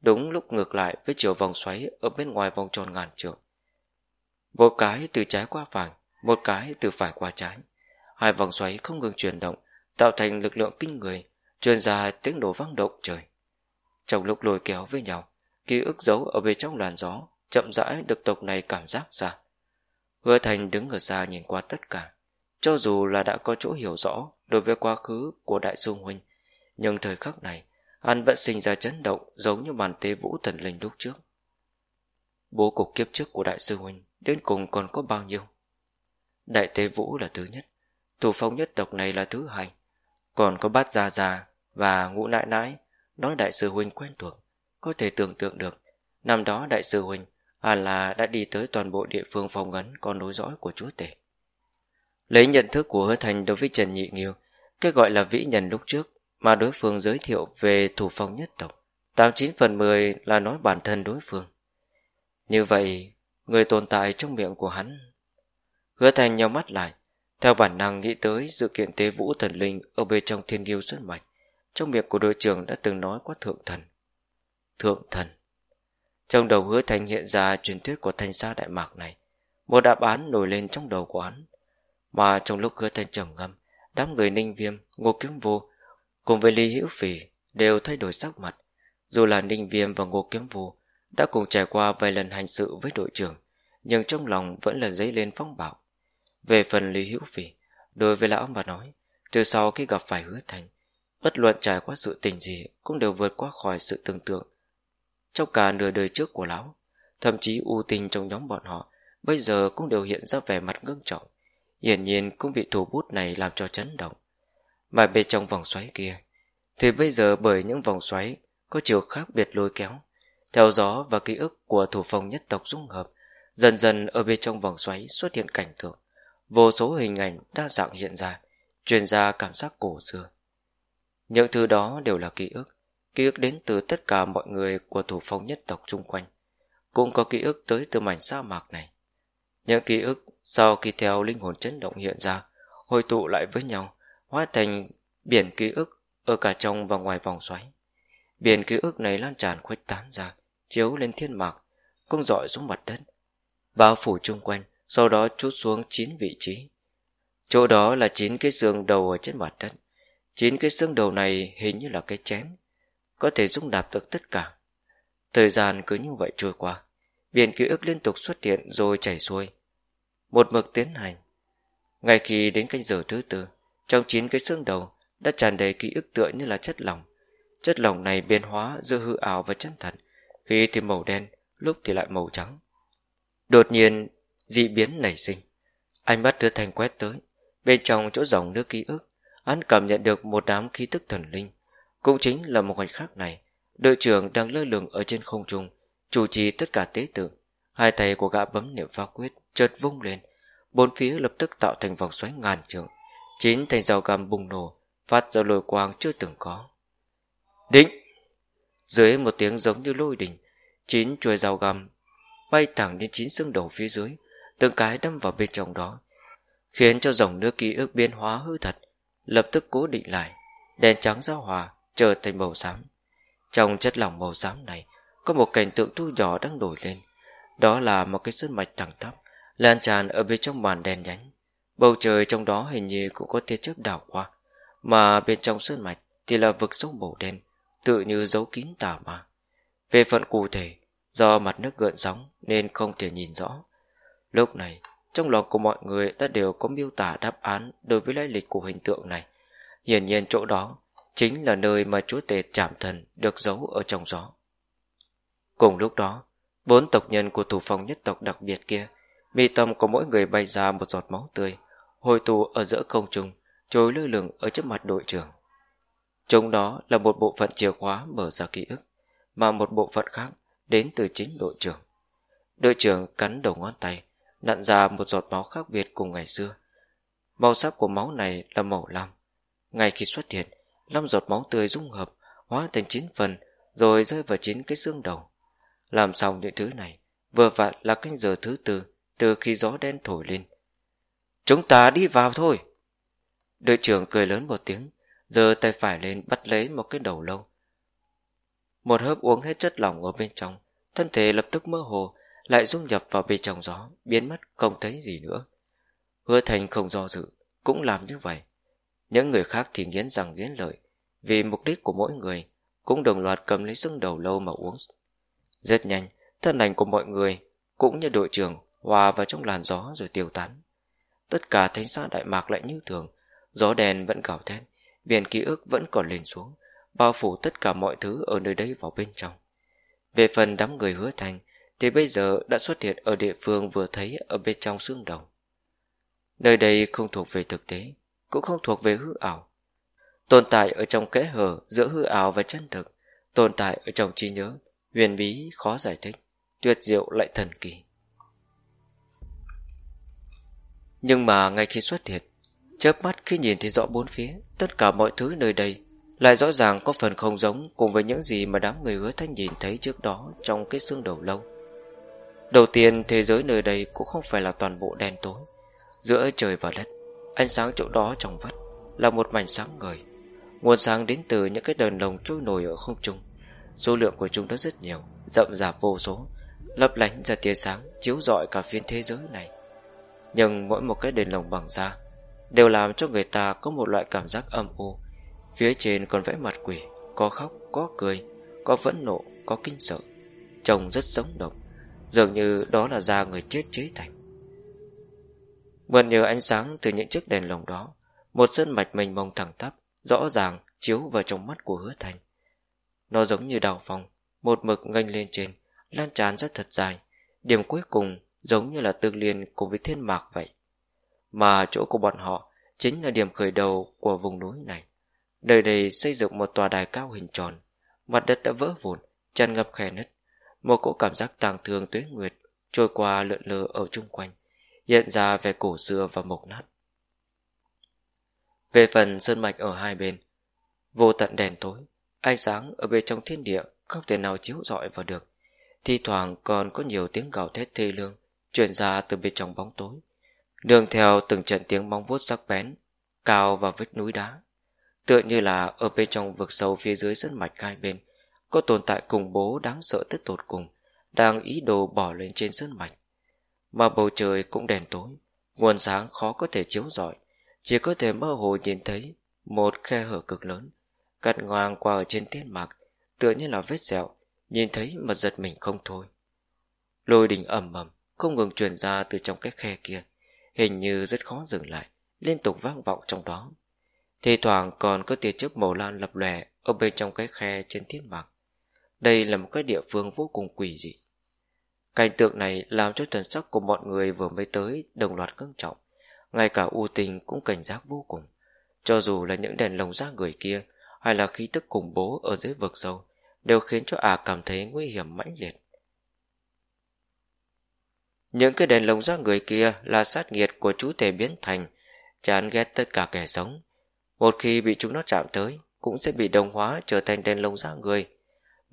A: đúng lúc ngược lại với chiều vòng xoáy ở bên ngoài vòng tròn ngàn trượng. Một cái từ trái qua phải, một cái từ phải qua trái. Hai vòng xoáy không ngừng chuyển động, tạo thành lực lượng kinh người, truyền ra tiếng nổ vang động trời. Trong lúc lôi kéo với nhau, ký ức giấu ở bên trong làn gió, chậm rãi được tộc này cảm giác ra. Hứa Thành đứng ở xa nhìn qua tất cả. Cho dù là đã có chỗ hiểu rõ đối với quá khứ của Đại Dung Huynh, nhưng thời khắc này, hắn vẫn sinh ra chấn động giống như màn tế vũ thần linh lúc trước. Bố cục kiếp trước của Đại sư Huynh đến cùng còn có bao nhiêu? Đại tế vũ là thứ nhất, thủ phong nhất tộc này là thứ hai, còn có bát già già và ngũ nại nãi nói Đại sư Huynh quen thuộc, có thể tưởng tượng được. Năm đó Đại sư Huynh hẳn là đã đi tới toàn bộ địa phương phòng ấn con nối dõi của chúa tể. Lấy nhận thức của hứa thành đối với Trần Nhị Nghiêu, cái gọi là vĩ nhân lúc trước mà đối phương giới thiệu về thủ phong nhất tộc, 89 phần 10 là nói bản thân đối phương. Như vậy, người tồn tại trong miệng của hắn. Hứa thành nhau mắt lại, theo bản năng nghĩ tới sự kiện tế vũ thần linh ở bên trong thiên điêu xuất mạch, trong miệng của đội trưởng đã từng nói qua thượng thần. Thượng thần. Trong đầu hứa thành hiện ra truyền thuyết của thanh sa đại mạc này. Một đáp án nổi lên trong đầu của hắn. Mà trong lúc hứa thành trầm ngâm, đám người ninh viêm, ngô kiếm vô, cùng với Lý Hữu Phỉ đều thay đổi sắc mặt. Dù là ninh viêm và ngô kiếm vô đã cùng trải qua vài lần hành sự với đội trưởng, nhưng trong lòng vẫn là dấy lên phong bạo. Về phần Lý Hữu Phỉ, đối với lão mà nói, từ sau khi gặp phải hứa thành, bất luận trải qua sự tình gì cũng đều vượt qua khỏi sự tưởng tượng trong cả nửa đời trước của lão, thậm chí ưu tình trong nhóm bọn họ bây giờ cũng đều hiện ra vẻ mặt ngưng trọng, hiển nhiên cũng bị thủ bút này làm cho chấn động. Mà bên trong vòng xoáy kia, thì bây giờ bởi những vòng xoáy có chiều khác biệt lôi kéo, theo gió và ký ức của thủ phòng nhất tộc dung hợp, dần dần ở bên trong vòng xoáy xuất hiện cảnh tượng, vô số hình ảnh đa dạng hiện ra, truyền ra cảm giác cổ xưa. Những thứ đó đều là ký ức, ký ức đến từ tất cả mọi người của thủ phong nhất tộc chung quanh, cũng có ký ức tới từ mảnh sa mạc này. Những ký ức sau khi theo linh hồn chấn động hiện ra, hồi tụ lại với nhau, hóa thành biển ký ức ở cả trong và ngoài vòng xoáy. Biển ký ức này lan tràn khuếch tán ra, chiếu lên thiên mạc, cũng dọi xuống mặt đất, bao phủ chung quanh, sau đó chút xuống chín vị trí. Chỗ đó là chín cái xương đầu ở trên mặt đất. Chín cái xương đầu này hình như là cái chén, có thể dung nạp được tất cả. Thời gian cứ như vậy trôi qua, biển ký ức liên tục xuất hiện rồi chảy xuôi. Một mực tiến hành. Ngay khi đến canh giờ thứ tư, trong chín cái xương đầu đã tràn đầy ký ức tựa như là chất lỏng. Chất lỏng này biến hóa giữa hư ảo và chân thật, khi thì màu đen, lúc thì lại màu trắng. Đột nhiên, dị biến nảy sinh. Ánh mắt đưa thành quét tới, bên trong chỗ dòng nước ký ức, hắn cảm nhận được một đám khí tức thần linh. Cũng chính là một khoảnh khắc này, đội trưởng đang lơ lửng ở trên không trung, chủ trì tất cả tế tự. Hai tay của gã bấm niệm pha quyết, chợt vung lên, bốn phía lập tức tạo thành vòng xoáy ngàn trượng, chín thành dao găm bùng nổ, phát ra lôi quang chưa từng có. Định! Dưới một tiếng giống như lôi đình, chín chuôi dao găm bay thẳng đến chín xương đầu phía dưới, từng cái đâm vào bên trong đó, khiến cho dòng nước ký ức biến hóa hư thật, lập tức cố định lại, đèn trắng giao hòa trở thành màu xám. Trong chất lỏng màu xám này, có một cảnh tượng thu nhỏ đang nổi lên, đó là một cái sơn mạch thẳng tắp, lan tràn ở bên trong màn đèn nhánh. Bầu trời trong đó hình như cũng có tia chớp đảo qua, mà bên trong sơn mạch thì là vực sông màu đen, tự như dấu kín tà ma. Về phận cụ thể, do mặt nước gợn sóng nên không thể nhìn rõ. Lúc này, trong lòng của mọi người đã đều có miêu tả đáp án đối với lai lịch của hình tượng này. Hiển nhiên chỗ đó chính là nơi mà chúa tể chạm thần được giấu ở trong gió. Cùng lúc đó, bốn tộc nhân của thủ phòng nhất tộc đặc biệt kia, mi tâm của mỗi người bay ra một giọt máu tươi, hồi tụ ở giữa không trung, trôi lơ lửng ở trước mặt đội trưởng. Chúng đó là một bộ phận chìa khóa mở ra ký ức, mà một bộ phận khác đến từ chính đội trưởng. Đội trưởng cắn đầu ngón tay, nặn ra một giọt máu khác biệt cùng ngày xưa. Màu sắc của máu này là màu lam. Ngay khi xuất hiện, năm giọt máu tươi dung hợp, hóa thành chín phần, rồi rơi vào chín cái xương đầu. Làm xong những thứ này, vừa vặn là canh giờ thứ tư, từ khi gió đen thổi lên. Chúng ta đi vào thôi! Đội trưởng cười lớn một tiếng, giơ tay phải lên bắt lấy một cái đầu lâu. Một hớp uống hết chất lỏng ở bên trong, thân thể lập tức mơ hồ, lại dung nhập vào bên trong gió, biến mất không thấy gì nữa. Hứa thành không do dự, cũng làm như vậy. Những người khác thì nghiến rằng nghiến lợi, vì mục đích của mỗi người, cũng đồng loạt cầm lấy xương đầu lâu mà uống. Rất nhanh, thân ảnh của mọi người, cũng như đội trưởng, hòa vào trong làn gió rồi tiêu tán. Tất cả thánh xã Đại Mạc lại như thường, gió đèn vẫn gào thét, biển ký ức vẫn còn lên xuống, bao phủ tất cả mọi thứ ở nơi đây vào bên trong. Về phần đám người hứa thành, thì bây giờ đã xuất hiện ở địa phương vừa thấy ở bên trong xương đầu. Nơi đây không thuộc về thực tế, cũng không thuộc về hư ảo. Tồn tại ở trong kẽ hở giữa hư ảo và chân thực, tồn tại ở trong trí nhớ, huyền bí khó giải thích, tuyệt diệu lại thần kỳ. Nhưng mà ngay khi xuất hiện, chớp mắt khi nhìn thấy rõ bốn phía, tất cả mọi thứ nơi đây lại rõ ràng có phần không giống cùng với những gì mà đám người hứa thanh nhìn thấy trước đó trong cái xương đầu lâu. Đầu tiên, thế giới nơi đây cũng không phải là toàn bộ đen tối. Giữa trời và đất, ánh sáng chỗ đó trong vắt là một mảnh sáng ngời. Nguồn sáng đến từ những cái đèn lồng trôi nổi ở không trung. Số lượng của chúng nó rất nhiều, rậm rạp vô số, lấp lánh ra tia sáng chiếu rọi cả phiên thế giới này. Nhưng mỗi một cái đèn lồng bằng da đều làm cho người ta có một loại cảm giác âm u. Phía trên còn vẽ mặt quỷ, có khóc, có cười, có phẫn nộ, có kinh sợ. Trông rất sống động, dường như đó là da người chết chế thành. Mượn nhờ ánh sáng từ những chiếc đèn lồng đó, một sơn mạch mình mông thẳng tắp, rõ ràng chiếu vào trong mắt của hứa thành. Nó giống như đào phong, một mực ngênh lên trên, lan tràn rất thật dài, điểm cuối cùng giống như là tương liên cùng với thiên mạc vậy. mà chỗ của bọn họ chính là điểm khởi đầu của vùng núi này. Nơi đây xây dựng một tòa đài cao hình tròn, mặt đất đã vỡ vụn, tràn ngập khe nứt, một cỗ cảm giác tàng thương tuế nguyệt trôi qua lượn lờ ở chung quanh, hiện ra về cổ xưa và mộc nát. Về phần sơn mạch ở hai bên, vô tận đèn tối, ánh sáng ở bên trong thiên địa không thể nào chiếu rọi vào được. Thi thoảng còn có nhiều tiếng gào thét thê lương truyền ra từ bên trong bóng tối, nương theo từng trận tiếng móng vuốt sắc bén, cao vào vết núi đá. Tựa như là ở bên trong vực sâu phía dưới sơn mạch hai bên, có tồn tại cùng bố đáng sợ tới tột cùng, đang ý đồ bỏ lên trên sơn mạch. Mà bầu trời cũng đèn tối, nguồn sáng khó có thể chiếu rọi, chỉ có thể mơ hồ nhìn thấy một khe hở cực lớn, cắt ngang qua ở trên thiên mạc, tựa như là vết sẹo, nhìn thấy mà giật mình không thôi. Lôi đình ầm ầm, không ngừng truyền ra từ trong cái khe kia, hình như rất khó dừng lại, liên tục vang vọng trong đó. Thì thoảng còn có tia chớp màu lan lập lòe ở bên trong cái khe trên thiên mạc. Đây là một cái địa phương vô cùng quỷ dị. Cảnh tượng này làm cho thần sắc của mọi người vừa mới tới đồng loạt căng trọng. Ngay cả U Tình cũng cảnh giác vô cùng. Cho dù là những đèn lồng ra người kia hay là khí tức khủng bố ở dưới vực sâu đều khiến cho ả cảm thấy nguy hiểm mãnh liệt. Những cái đèn lồng ra người kia là sát nghiệt của chú thể biến thành, chán ghét tất cả kẻ sống. Một khi bị chúng nó chạm tới, cũng sẽ bị đồng hóa trở thành đèn lồng ra người.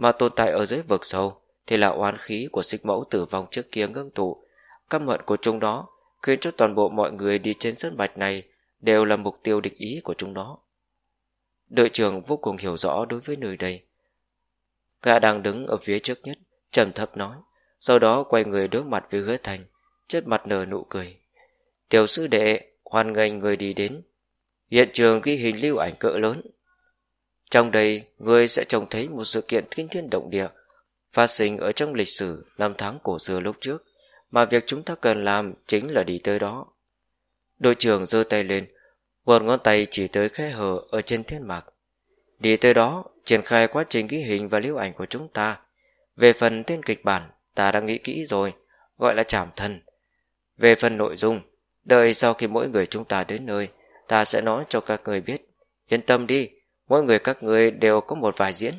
A: Mà tồn tại ở dưới vực sâu thì là oán khí của xích mẫu tử vong trước kia ngưng tụ. Căm hận của chúng đó khiến cho toàn bộ mọi người đi trên sân bạch này đều là mục tiêu địch ý của chúng nó. Đội trưởng vô cùng hiểu rõ đối với nơi đây. Gã đang đứng ở phía trước nhất, trầm thấp nói, sau đó quay người đối mặt với hứa thành, chất mặt nở nụ cười. Tiểu sư đệ, hoan nghênh người đi đến. Hiện trường ghi hình lưu ảnh cỡ lớn. Trong đây, người sẽ trông thấy một sự kiện kinh thiên động địa phát sinh ở trong lịch sử năm tháng cổ xưa lúc trước, mà việc chúng ta cần làm chính là đi tới đó. Đội trưởng giơ tay lên, một ngón tay chỉ tới khe hở ở trên thiên mạc. Đi tới đó, triển khai quá trình ghi hình và lưu ảnh của chúng ta. Về phần tên kịch bản, ta đã nghĩ kỹ rồi, gọi là trảm thân. Về phần nội dung, đợi sau khi mỗi người chúng ta đến nơi, ta sẽ nói cho các người biết. Yên tâm đi, mỗi người các ngươi đều có một vài diễn.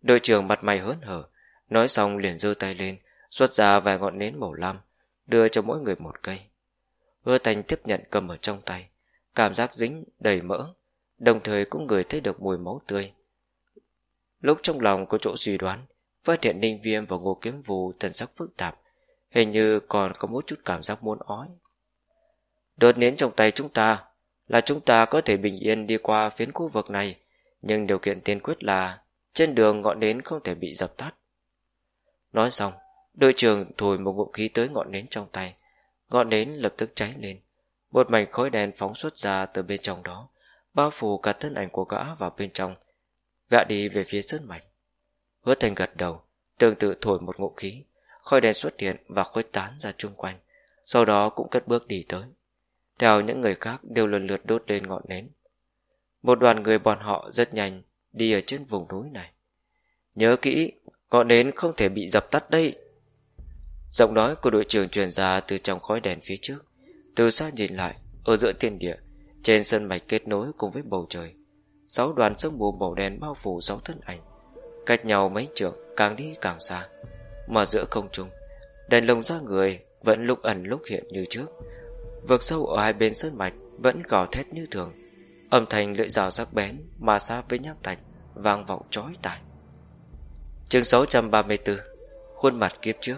A: Đội trưởng mặt mày hớn hở, nói xong liền giơ tay lên, xuất ra vài ngọn nến màu lam, đưa cho mỗi người một cây. Hứa Thành tiếp nhận cầm ở trong tay, cảm giác dính đầy mỡ, đồng thời cũng ngửi thấy được mùi máu tươi. Lúc trong lòng có chỗ suy đoán, phát hiện ninh viêm và ngô kiếm vù thần sắc phức tạp, hình như còn có một chút cảm giác muốn ói. Đột nến trong tay chúng ta là chúng ta có thể bình yên đi qua phiến khu vực này, nhưng điều kiện tiên quyết là trên đường ngọn nến không thể bị dập tắt. Nói xong, đội trưởng thổi một ngụm khí tới ngọn nến trong tay, ngọn nến lập tức cháy lên, một mảnh khói đen phóng xuất ra từ bên trong đó, bao phủ cả thân ảnh của gã vào bên trong, gã đi về phía sơn mạch. Hứa thành gật đầu, tương tự thổi một ngụm khí, khói đen xuất hiện và khuếch tán ra chung quanh, sau đó cũng cất bước đi tới. Theo những người khác đều lần lượt đốt lên ngọn nến. Một đoàn người bọn họ rất nhanh đi ở trên vùng núi này. Nhớ kỹ, ngọn nến không thể bị dập tắt đây. Giọng nói của đội trưởng truyền ra từ trong khói đèn phía trước. Từ xa nhìn lại, ở giữa thiên địa, trên sân mạch kết nối cùng với bầu trời. Sáu đoàn sông mù màu đen bao phủ sáu thân ảnh. Cách nhau mấy trượng, càng đi càng xa. Mà giữa không trung, đèn lồng ra người vẫn lúc ẩn lúc hiện như trước. Vực sâu ở hai bên sơn mạch vẫn gào thét như thường. Âm thanh lưỡi rào sắc bén mà xa với nham thạch vang vọng chói tai. Chương 634 Khuôn mặt kiếp trước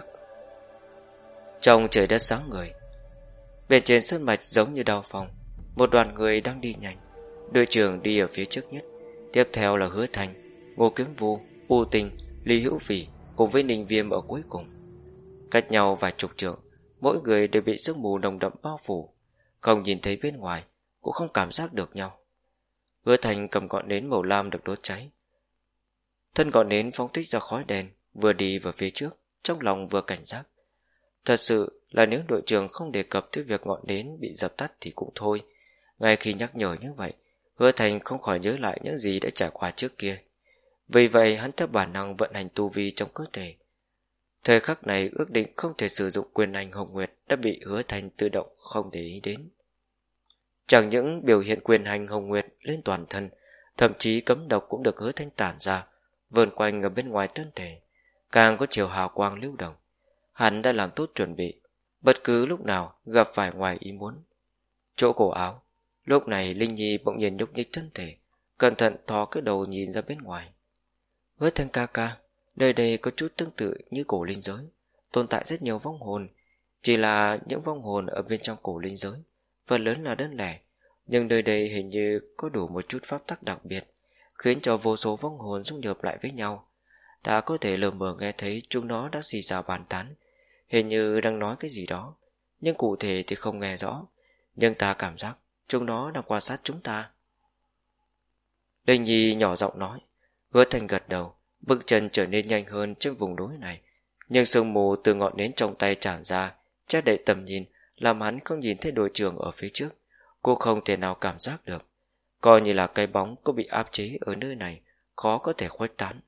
A: Trong trời đất sáng người Bên trên sơn mạch giống như đào phòng Một đoàn người đang đi nhanh Đội trưởng đi ở phía trước nhất Tiếp theo là hứa thành Ngô kiếm vu, u tình, lý hữu phỉ Cùng với ninh viêm ở cuối cùng Cách nhau vài chục trượng Mỗi người đều bị sương mù nồng đậm bao phủ, Không nhìn thấy bên ngoài, Cũng không cảm giác được nhau. Hứa thành cầm ngọn nến màu lam được đốt cháy. Thân ngọn nến phóng thích ra khói đen, Vừa đi vào phía trước, Trong lòng vừa cảnh giác. Thật sự là nếu đội trưởng không đề cập tới việc ngọn nến bị dập tắt thì cũng thôi. Ngay khi nhắc nhở như vậy, Hứa thành không khỏi nhớ lại những gì đã trải qua trước kia. Vì vậy, hắn theo bản năng vận hành tu vi trong cơ thể Thời khắc này ước định không thể sử dụng quyền hành Hồng Nguyệt đã bị hứa thành tự động không để ý đến. Chẳng những biểu hiện quyền hành Hồng Nguyệt lên toàn thân, thậm chí cấm độc cũng được hứa thanh tản ra, vờn quanh ở bên ngoài thân thể, càng có chiều hào quang lưu động. Hắn đã làm tốt chuẩn bị, bất cứ lúc nào gặp phải ngoài ý muốn. Chỗ cổ áo, lúc này Linh Nhi bỗng nhiên nhúc nhích thân thể, cẩn thận thò cái đầu nhìn ra bên ngoài. Hứa thanh ca ca, nơi đây có chút tương tự như cổ linh giới, tồn tại rất nhiều vong hồn, chỉ là những vong hồn ở bên trong cổ linh giới, phần lớn là đơn lẻ, nhưng nơi đây hình như có đủ một chút pháp tắc đặc biệt, khiến cho vô số vong hồn dung nhập lại với nhau. Ta có thể lờ mờ nghe thấy chúng nó đã xì xào bàn tán, hình như đang nói cái gì đó, nhưng cụ thể thì không nghe rõ, nhưng ta cảm giác chúng nó đang quan sát chúng ta. Linh Nhi nhỏ giọng nói, hứa thành gật đầu, bước chân trở nên nhanh hơn trên vùng núi này, nhưng sương mù từ ngọn nến trong tay tràn ra, che đậy tầm nhìn, làm hắn không nhìn thấy đội trưởng ở phía trước. Cô không thể nào cảm giác được. Coi như là cái bóng có bị áp chế ở nơi này, khó có thể khuếch tán.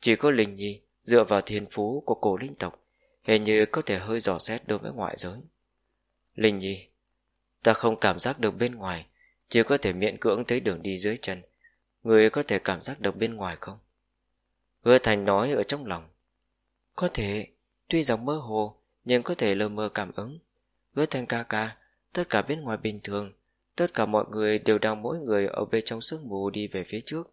A: Chỉ có Linh Nhi, dựa vào thiên phú của cổ linh tộc, hình như có thể hơi dò xét đối với ngoại giới. Linh Nhi, ta không cảm giác được bên ngoài, chỉ có thể miễn cưỡng thấy đường đi dưới chân. Người có thể cảm giác được bên ngoài không? Hứa Thành nói ở trong lòng. Có thể, tuy rằng mơ hồ, nhưng có thể lờ mơ cảm ứng. Hứa Thành ca ca, tất cả bên ngoài bình thường, tất cả mọi người đều đang mỗi người ở bên trong sương mù đi về phía trước.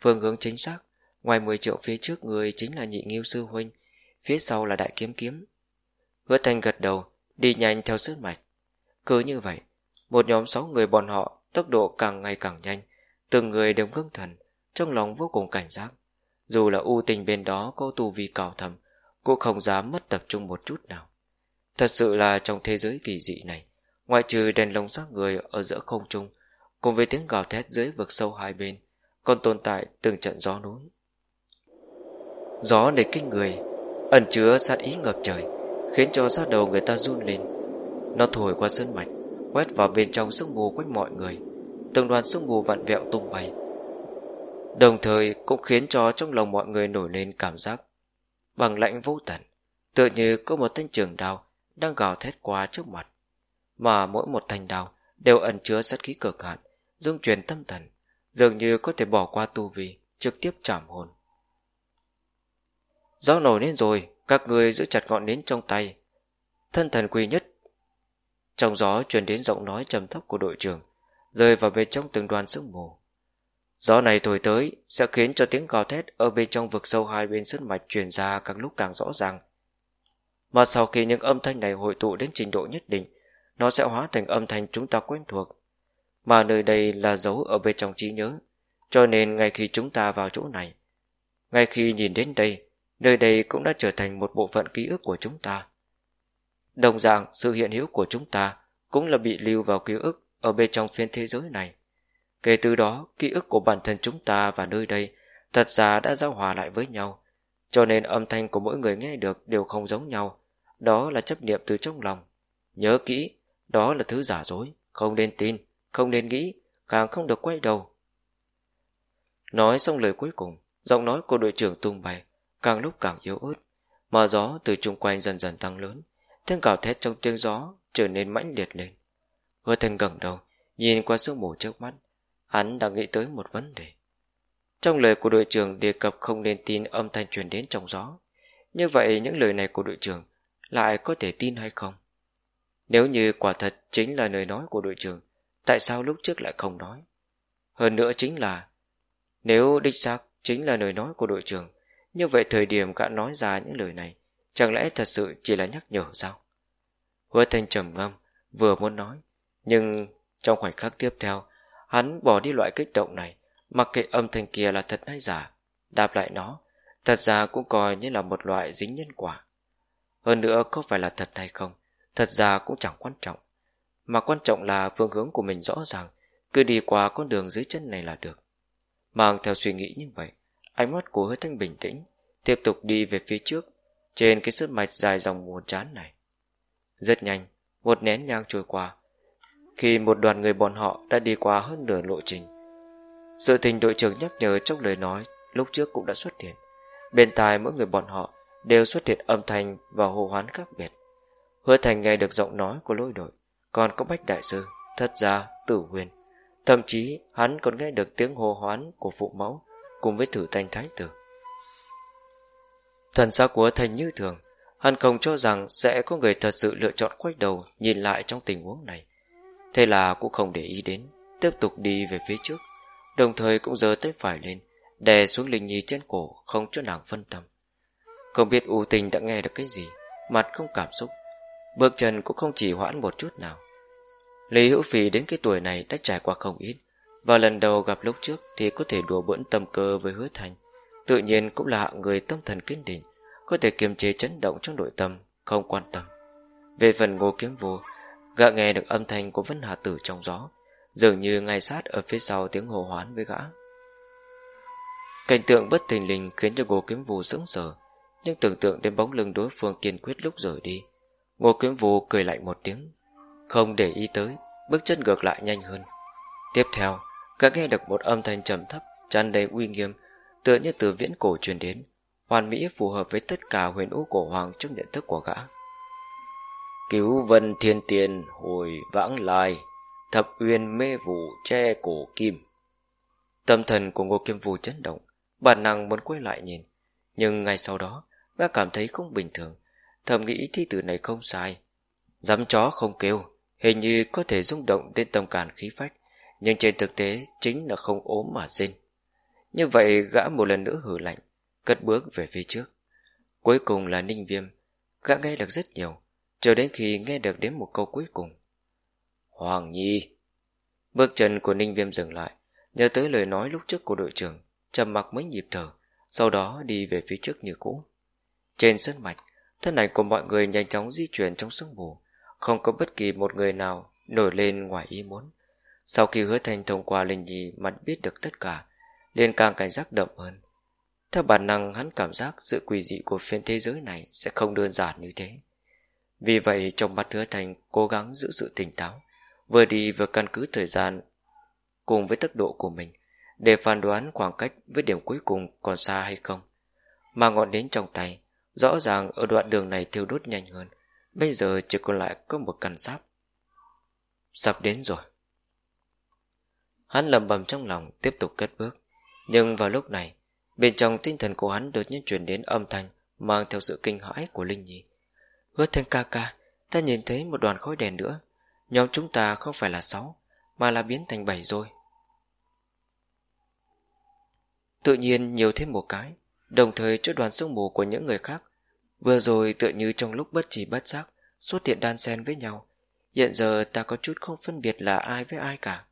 A: Phương hướng chính xác, ngoài 10 triệu phía trước người chính là nhị nghiêu sư huynh, phía sau là đại kiếm kiếm. Hứa Thành gật đầu, đi nhanh theo sức mạch. Cứ như vậy, một nhóm sáu người bọn họ tốc độ càng ngày càng nhanh, từng người đều ngưng thần, trong lòng vô cùng cảnh giác. Dù là u tình bên đó có tu vi cao thầm, cũng không dám mất tập trung một chút nào. Thật sự là trong thế giới kỳ dị này, ngoại trừ đèn lồng xác người ở giữa không trung, cùng với tiếng gào thét dưới vực sâu hai bên, còn tồn tại từng trận gió núi. Gió đầy kinh người, ẩn chứa sát ý ngập trời, khiến cho da đầu người ta run lên. Nó thổi qua sơn mạch, quét vào bên trong sương mù quanh mọi người, từng đoàn sương mù vặn vẹo tung bay, Đồng thời cũng khiến cho trong lòng mọi người nổi lên cảm giác bằng lạnh vô tận, tựa như có một thanh trường đao đang gào thét qua trước mặt. Mà mỗi một thanh đao đều ẩn chứa sát khí cực hạn, dung truyền tâm thần, dường như có thể bỏ qua tu vi, trực tiếp chạm hồn. Gió nổi lên rồi, các người giữ chặt ngọn nến trong tay. Thân thần quy nhất. Trong gió truyền đến giọng nói trầm thấp của đội trưởng, rơi vào bên trong từng đoàn sương mù. Gió này thổi tới sẽ khiến cho tiếng gào thét ở bên trong vực sâu hai bên sân mạch truyền ra càng lúc càng rõ ràng. Mà sau khi những âm thanh này hội tụ đến trình độ nhất định, nó sẽ hóa thành âm thanh chúng ta quen thuộc. Mà nơi đây là dấu ở bên trong trí nhớ, cho nên ngay khi chúng ta vào chỗ này, ngay khi nhìn đến đây, nơi đây cũng đã trở thành một bộ phận ký ức của chúng ta. Đồng dạng, sự hiện hữu của chúng ta cũng là bị lưu vào ký ức ở bên trong phiên thế giới này. Kể từ đó, ký ức của bản thân chúng ta và nơi đây thật ra đã giao hòa lại với nhau, cho nên âm thanh của mỗi người nghe được đều không giống nhau. Đó là chấp niệm từ trong lòng. Nhớ kỹ, đó là thứ giả dối, không nên tin, không nên nghĩ, càng không được quay đầu. Nói xong lời cuối cùng, giọng nói của đội trưởng tung bay, càng lúc càng yếu ớt, mà gió từ chung quanh dần dần tăng lớn, tiếng cào thét trong tiếng gió trở nên mãnh liệt lên. Hứa thành gần đầu, nhìn qua sương mù trước mắt, Hắn đang nghĩ tới một vấn đề. Trong lời của đội trưởng đề cập không nên tin âm thanh truyền đến trong gió. Như vậy những lời này của đội trưởng lại có thể tin hay không? Nếu như quả thật chính là lời nói của đội trưởng, tại sao lúc trước lại không nói? Hơn nữa chính là, nếu đích xác chính là lời nói của đội trưởng, như vậy thời điểm gã nói ra những lời này, chẳng lẽ thật sự chỉ là nhắc nhở sao? Hứa thanh trầm ngâm, vừa muốn nói, nhưng trong khoảnh khắc tiếp theo, Hắn bỏ đi loại kích động này, mặc kệ âm thanh kia là thật hay giả. Đáp lại nó, thật ra cũng coi như là một loại dính nhân quả. Hơn nữa có phải là thật hay không, thật ra cũng chẳng quan trọng. Mà quan trọng là phương hướng của mình rõ ràng, cứ đi qua con đường dưới chân này là được. Mang theo suy nghĩ như vậy, ánh mắt của hứa thanh bình tĩnh, tiếp tục đi về phía trước, trên cái sứt mạch dài dòng buồn chán này. Rất nhanh, một nén nhang trôi qua, khi một đoàn người bọn họ đã đi qua hơn nửa lộ trình. Sự tình đội trưởng nhắc nhở trong lời nói lúc trước cũng đã xuất hiện. Bên tai mỗi người bọn họ đều xuất hiện âm thanh và hô hoán khác biệt. Hứa Thành nghe được giọng nói của lôi đội, còn có Bách Đại Sư, Thất Gia, Tử Huyền. Thậm chí hắn còn nghe được tiếng hô hoán của phụ mẫu cùng với thử thanh thái tử. Thần sắc của Thành như thường, hắn không cho rằng sẽ có người thật sự lựa chọn quay đầu nhìn lại trong tình huống này. Thế là cũng không để ý đến, tiếp tục đi về phía trước, đồng thời cũng giơ tay phải lên, đè xuống Linh Nhi trên cổ không cho nàng phân tâm. Không biết U Tình đã nghe được cái gì, mặt không cảm xúc, bước chân cũng không chỉ hoãn một chút nào. Lý Hữu Phì đến cái tuổi này đã trải qua không ít, và lần đầu gặp lúc trước thì có thể đùa bỡn tâm cơ với hứa thành. Tự nhiên cũng là người tâm thần kiên định, có thể kiềm chế chấn động trong nội tâm, không quan tâm. Về phần ngô kiếm vô, gã nghe được âm thanh của Vân Hà Tử trong gió, dường như ngay sát ở phía sau tiếng hồ hoán với gã. Cảnh tượng bất thình lình khiến cho ngô kiếm Vũ sững sờ, nhưng tưởng tượng đến bóng lưng đối phương kiên quyết lúc rời đi. Ngô kiếm Vũ cười lạnh một tiếng, không để ý tới, bước chân ngược lại nhanh hơn. Tiếp theo, gã nghe được một âm thanh trầm thấp, tràn đầy uy nghiêm, tựa như từ viễn cổ truyền đến, hoàn mỹ phù hợp với tất cả huyền ú cổ hoàng trong nhận thức của gã. Cứu vân thiên tiền hồi vãng lai, thập uyên mê vụ che cổ kim. Tâm thần của Ngô Kim Vũ chấn động, bản năng muốn quay lại nhìn, nhưng ngay sau đó, gã cảm thấy không bình thường, thầm nghĩ thi tử này không sai. Dám chó không kêu, hình như có thể rung động đến tâm càn khí phách, nhưng trên thực tế chính là không ốm mà rên. Như vậy gã một lần nữa hử lạnh, cất bước về phía trước. Cuối cùng là ninh viêm, gã nghe được rất nhiều, cho đến khi nghe được đến một câu cuối cùng. Hoàng Nhi Bước chân của ninh viêm dừng lại, nhớ tới lời nói lúc trước của đội trưởng, trầm mặc mấy nhịp thở, sau đó đi về phía trước như cũ. Trên sân mạch, thân ảnh của mọi người nhanh chóng di chuyển trong sương mù, không có bất kỳ một người nào nổi lên ngoài ý muốn. Sau khi hứa thành thông qua linh nhi mà biết được tất cả, liền càng cảnh giác đậm hơn. Theo bản năng hắn cảm giác sự quỷ dị của phiên thế giới này sẽ không đơn giản như thế. Vì vậy trong mắt hứa thành cố gắng giữ sự tỉnh táo, vừa đi vừa căn cứ thời gian cùng với tốc độ của mình để phán đoán khoảng cách với điểm cuối cùng còn xa hay không. Mà ngọn đến trong tay, rõ ràng ở đoạn đường này thiêu đốt nhanh hơn, bây giờ chỉ còn lại có một căn sáp. Sắp đến rồi. Hắn lầm bầm trong lòng tiếp tục cất bước, nhưng vào lúc này, bên trong tinh thần của hắn đột nhiên truyền đến âm thanh mang theo sự kinh hãi của Linh Nhi. Hứa thanh ca ca, ta nhìn thấy một đoàn khói đèn nữa. Nhóm chúng ta không phải là sáu, mà là biến thành bảy rồi. Tự nhiên nhiều thêm một cái, đồng thời cho đoàn sương mù của những người khác. Vừa rồi tựa như trong lúc bất chỉ bất giác, xuất hiện đan xen với nhau. Hiện giờ ta có chút không phân biệt là ai với ai cả.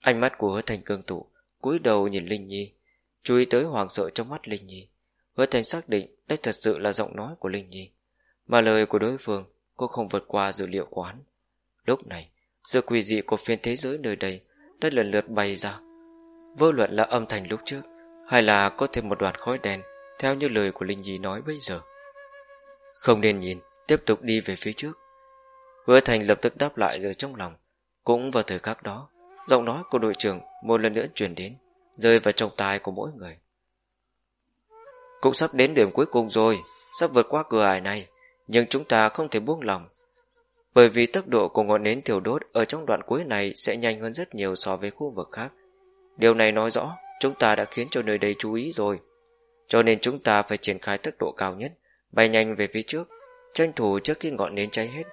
A: Ánh mắt của hứa thành cương tụ, cúi đầu nhìn Linh Nhi, chú ý tới hoàng sợ trong mắt Linh Nhi. Hứa thành xác định đây thật sự là giọng nói của Linh Nhi, mà lời của đối phương cũng không vượt qua dữ liệu của hắn. Lúc này, sự quỷ dị của phiên thế giới nơi đây đã lần lượt bay ra. Vô luận là âm thanh lúc trước, hay là có thêm một đoạn khói đen, theo như lời của Linh Nhi nói bây giờ. Không nên nhìn, tiếp tục đi về phía trước. Hứa Thành lập tức đáp lại rồi trong lòng. Cũng vào thời khắc đó, giọng nói của đội trưởng một lần nữa truyền đến, rơi vào trong tai của mỗi người. Cũng sắp đến điểm cuối cùng rồi, sắp vượt qua cửa ải này, nhưng chúng ta không thể buông lòng. Bởi vì tốc độ của ngọn nến thiểu đốt ở trong đoạn cuối này sẽ nhanh hơn rất nhiều so với khu vực khác. Điều này nói rõ chúng ta đã khiến cho nơi đây chú ý rồi. Cho nên chúng ta phải triển khai tốc độ cao nhất, bay nhanh về phía trước, tranh thủ trước khi ngọn nến cháy hết.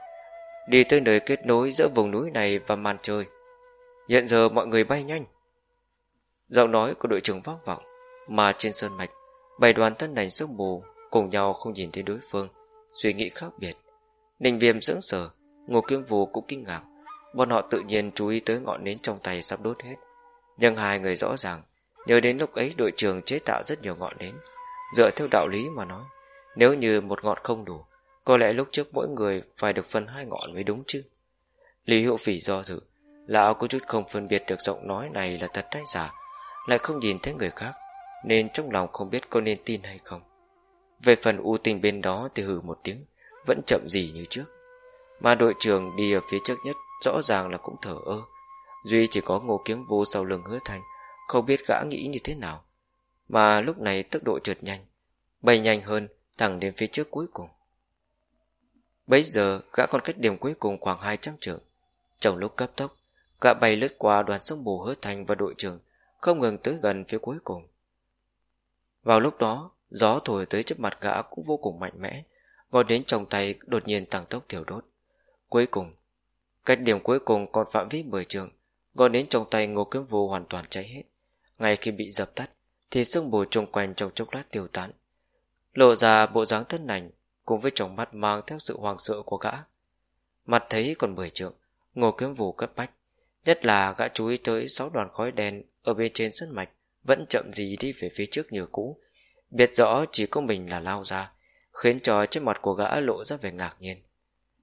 A: Đi tới nơi kết nối giữa vùng núi này và màn trời. Hiện giờ mọi người bay nhanh. Giọng nói của đội trưởng vang vọng, mà trên sơn mạch, bảy đoàn thân đành sông mù cùng nhau không nhìn thấy đối phương, suy nghĩ khác biệt. Ninh viêm sững sờ, ngô kiếm vù cũng kinh ngạc. Bọn họ tự nhiên chú ý tới ngọn nến trong tay sắp đốt hết. Nhưng hai người rõ ràng, nhớ đến lúc ấy đội trưởng chế tạo rất nhiều ngọn nến. Dựa theo đạo lý mà nói, nếu như một ngọn không đủ, có lẽ lúc trước mỗi người phải được phân hai ngọn mới đúng chứ. Lý Hiệu Phỉ do dự, lão có chút không phân biệt được giọng nói này là thật hay giả, lại không nhìn thấy người khác, nên trong lòng không biết có nên tin hay không. Về phần u tình bên đó thì hừ một tiếng, vẫn chậm gì như trước. Mà đội trưởng đi ở phía trước nhất rõ ràng là cũng thở ơ. Duy chỉ có ngô kiếm vô sau lưng hứa thành, không biết gã nghĩ như thế nào. Mà lúc này tốc độ trượt nhanh, bay nhanh hơn thẳng đến phía trước cuối cùng. Bấy giờ, gã còn cách điểm cuối cùng khoảng 200 trượng. Trong lúc cấp tốc, gã bay lướt qua đoàn sông bù hứa thành và đội trưởng, không ngừng tới gần phía cuối cùng. Vào lúc đó, gió thổi tới trước mặt gã cũng vô cùng mạnh mẽ, ngọn đến trong tay đột nhiên tăng tốc thiểu đốt. Cuối cùng, cách điểm cuối cùng còn phạm vi 10 trường, ngọn đến trong tay ngô kiếm vô hoàn toàn cháy hết. Ngay khi bị dập tắt, thì sương mù trùng quanh trong chốc lát tiêu tán. Lộ ra bộ dáng thân nành, cùng với trong mắt mang theo sự hoàng sợ của gã. Mặt thấy còn 10 trượng, ngô kiếm vù cấp bách. Nhất là gã chú ý tới sáu đoàn khói đen ở bên trên sân mạch vẫn chậm gì đi về phía trước như cũ. Biết rõ chỉ có mình là lao ra, khiến cho trên mặt của gã lộ ra vẻ ngạc nhiên.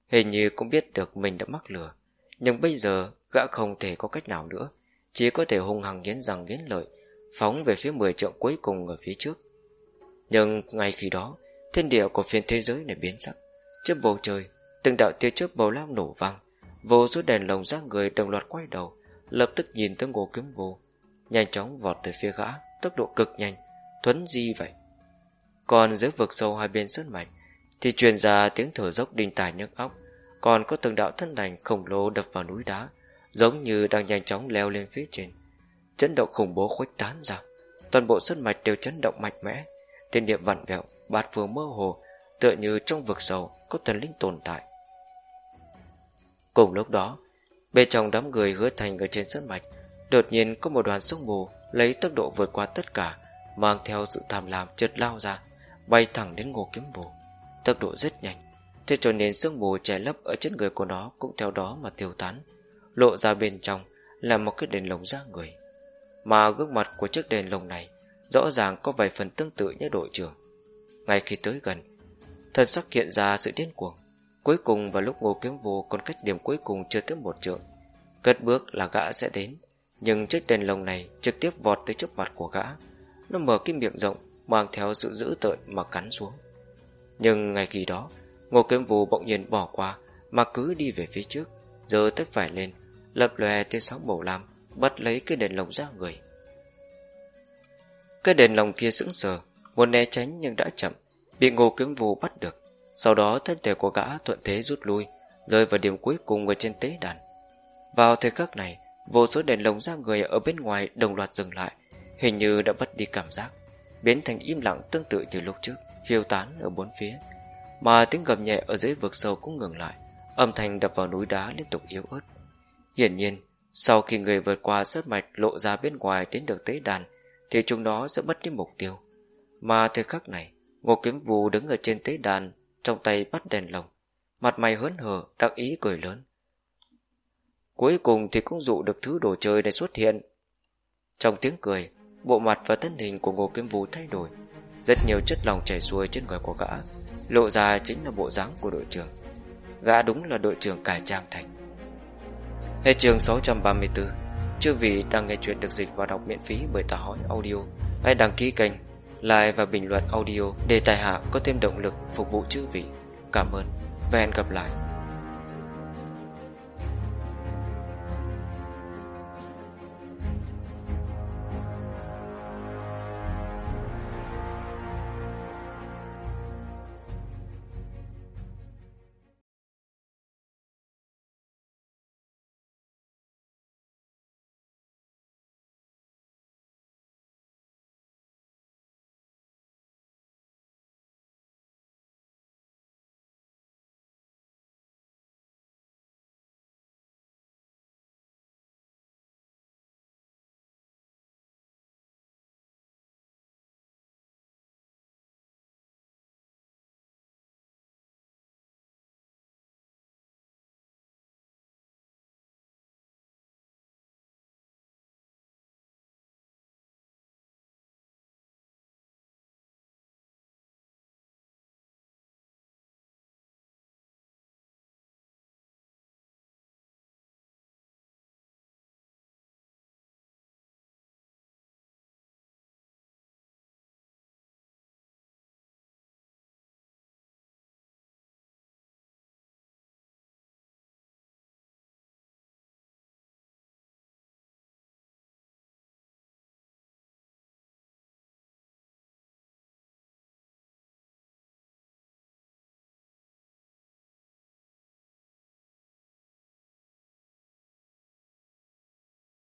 A: Hình như cũng biết được mình đã mắc lừa, nhưng bây giờ gã không thể có cách nào nữa, chỉ có thể hung hăng nghiến rằng nghiến lợi, phóng về phía mười trượng cuối cùng ở phía trước. Nhưng ngay khi đó, thiên địa của phiên thế giới này biến sắc. Trước bầu trời, từng đạo tia chớp bầu lao nổ vang, vô số đèn lồng ra người đồng loạt quay đầu, lập tức nhìn tới ngô kiếm vô, nhanh chóng vọt tới phía gã, tốc độ cực nhanh, thuấn di vậy. Còn dưới vực sâu hai bên sơn mạch, thì truyền ra tiếng thở dốc đinh tài nhức óc, còn có từng đạo thân đành khổng lồ đập vào núi đá, giống như đang nhanh chóng leo lên phía trên. Chấn động khủng bố khuếch tán ra, toàn bộ sơn mạch đều chấn động mạnh mẽ, thiên địa vặn vẹo, bát phương mơ hồ, tựa như trong vực sâu có thần linh tồn tại. Cùng lúc đó, bên trong đám người hứa thành ở trên sơn mạch, đột nhiên có một đoàn sương mù lấy tốc độ vượt qua tất cả, mang theo sự tham lam chợt lao ra, bay thẳng đến ngô kiếm bồ. Tốc độ rất nhanh, thế cho nên sương mù che lấp ở trên người của nó cũng theo đó mà tiêu tán, lộ ra bên trong là một cái đèn lồng da người. Mà gương mặt của chiếc đèn lồng này rõ ràng có vài phần tương tự như đội trưởng. Ngay khi tới gần, thần sắc hiện ra sự điên cuồng. Cuối cùng vào lúc ngô kiếm vô còn cách điểm cuối cùng chưa tới một trượng, cất bước là gã sẽ đến. Nhưng chiếc đèn lồng này trực tiếp vọt tới trước mặt của gã. Nó mở cái miệng rộng, mang theo sự dữ tợn mà cắn xuống. Nhưng ngày khi đó, ngô kiếm vô bỗng nhiên bỏ qua, mà cứ đi về phía trước, giờ tất phải lên, lập lòe tia sáng màu lam, bắt lấy cái đèn lồng ra người. Cái đèn lồng kia sững sờ, muốn né tránh nhưng đã chậm, bị ngô kiếm vô bắt được. Sau đó thân thể của gã thuận thế rút lui, rơi vào điểm cuối cùng ở trên tế đàn. Vào thời khắc này, vô số đèn lồng ra người ở bên ngoài đồng loạt dừng lại, hình như đã mất đi cảm giác, biến thành im lặng tương tự như lúc trước, phiêu tán ở bốn phía. Mà tiếng gầm nhẹ ở dưới vực sâu cũng ngừng lại, âm thanh đập vào núi đá liên tục yếu ớt. Hiển nhiên, sau khi người vượt qua sớt mạch lộ ra bên ngoài đến được tế đàn, thì chúng nó sẽ mất đi mục tiêu. Mà thời khắc này, Ngô Kiếm Vù đứng ở trên tế đàn, trong tay bắt đèn lồng, mặt mày hớn hở, đắc ý cười lớn. Cuối cùng thì cũng dụ được thứ đồ chơi này xuất hiện. Trong tiếng cười, bộ mặt và thân hình của Ngô Kiếm Vũ thay đổi. Rất nhiều chất lòng chảy xuôi trên người của gã, lộ ra chính là bộ dáng của đội trưởng. Gã đúng là đội trưởng cải trang thành. Hết trường 634, chưa vì đang nghe chuyện được dịch và đọc miễn phí bởi tà hói audio. Hãy đăng ký kênh, like và bình luận audio để tài hạ có thêm động lực phục vụ chư vị. Cảm ơn và hẹn gặp lại.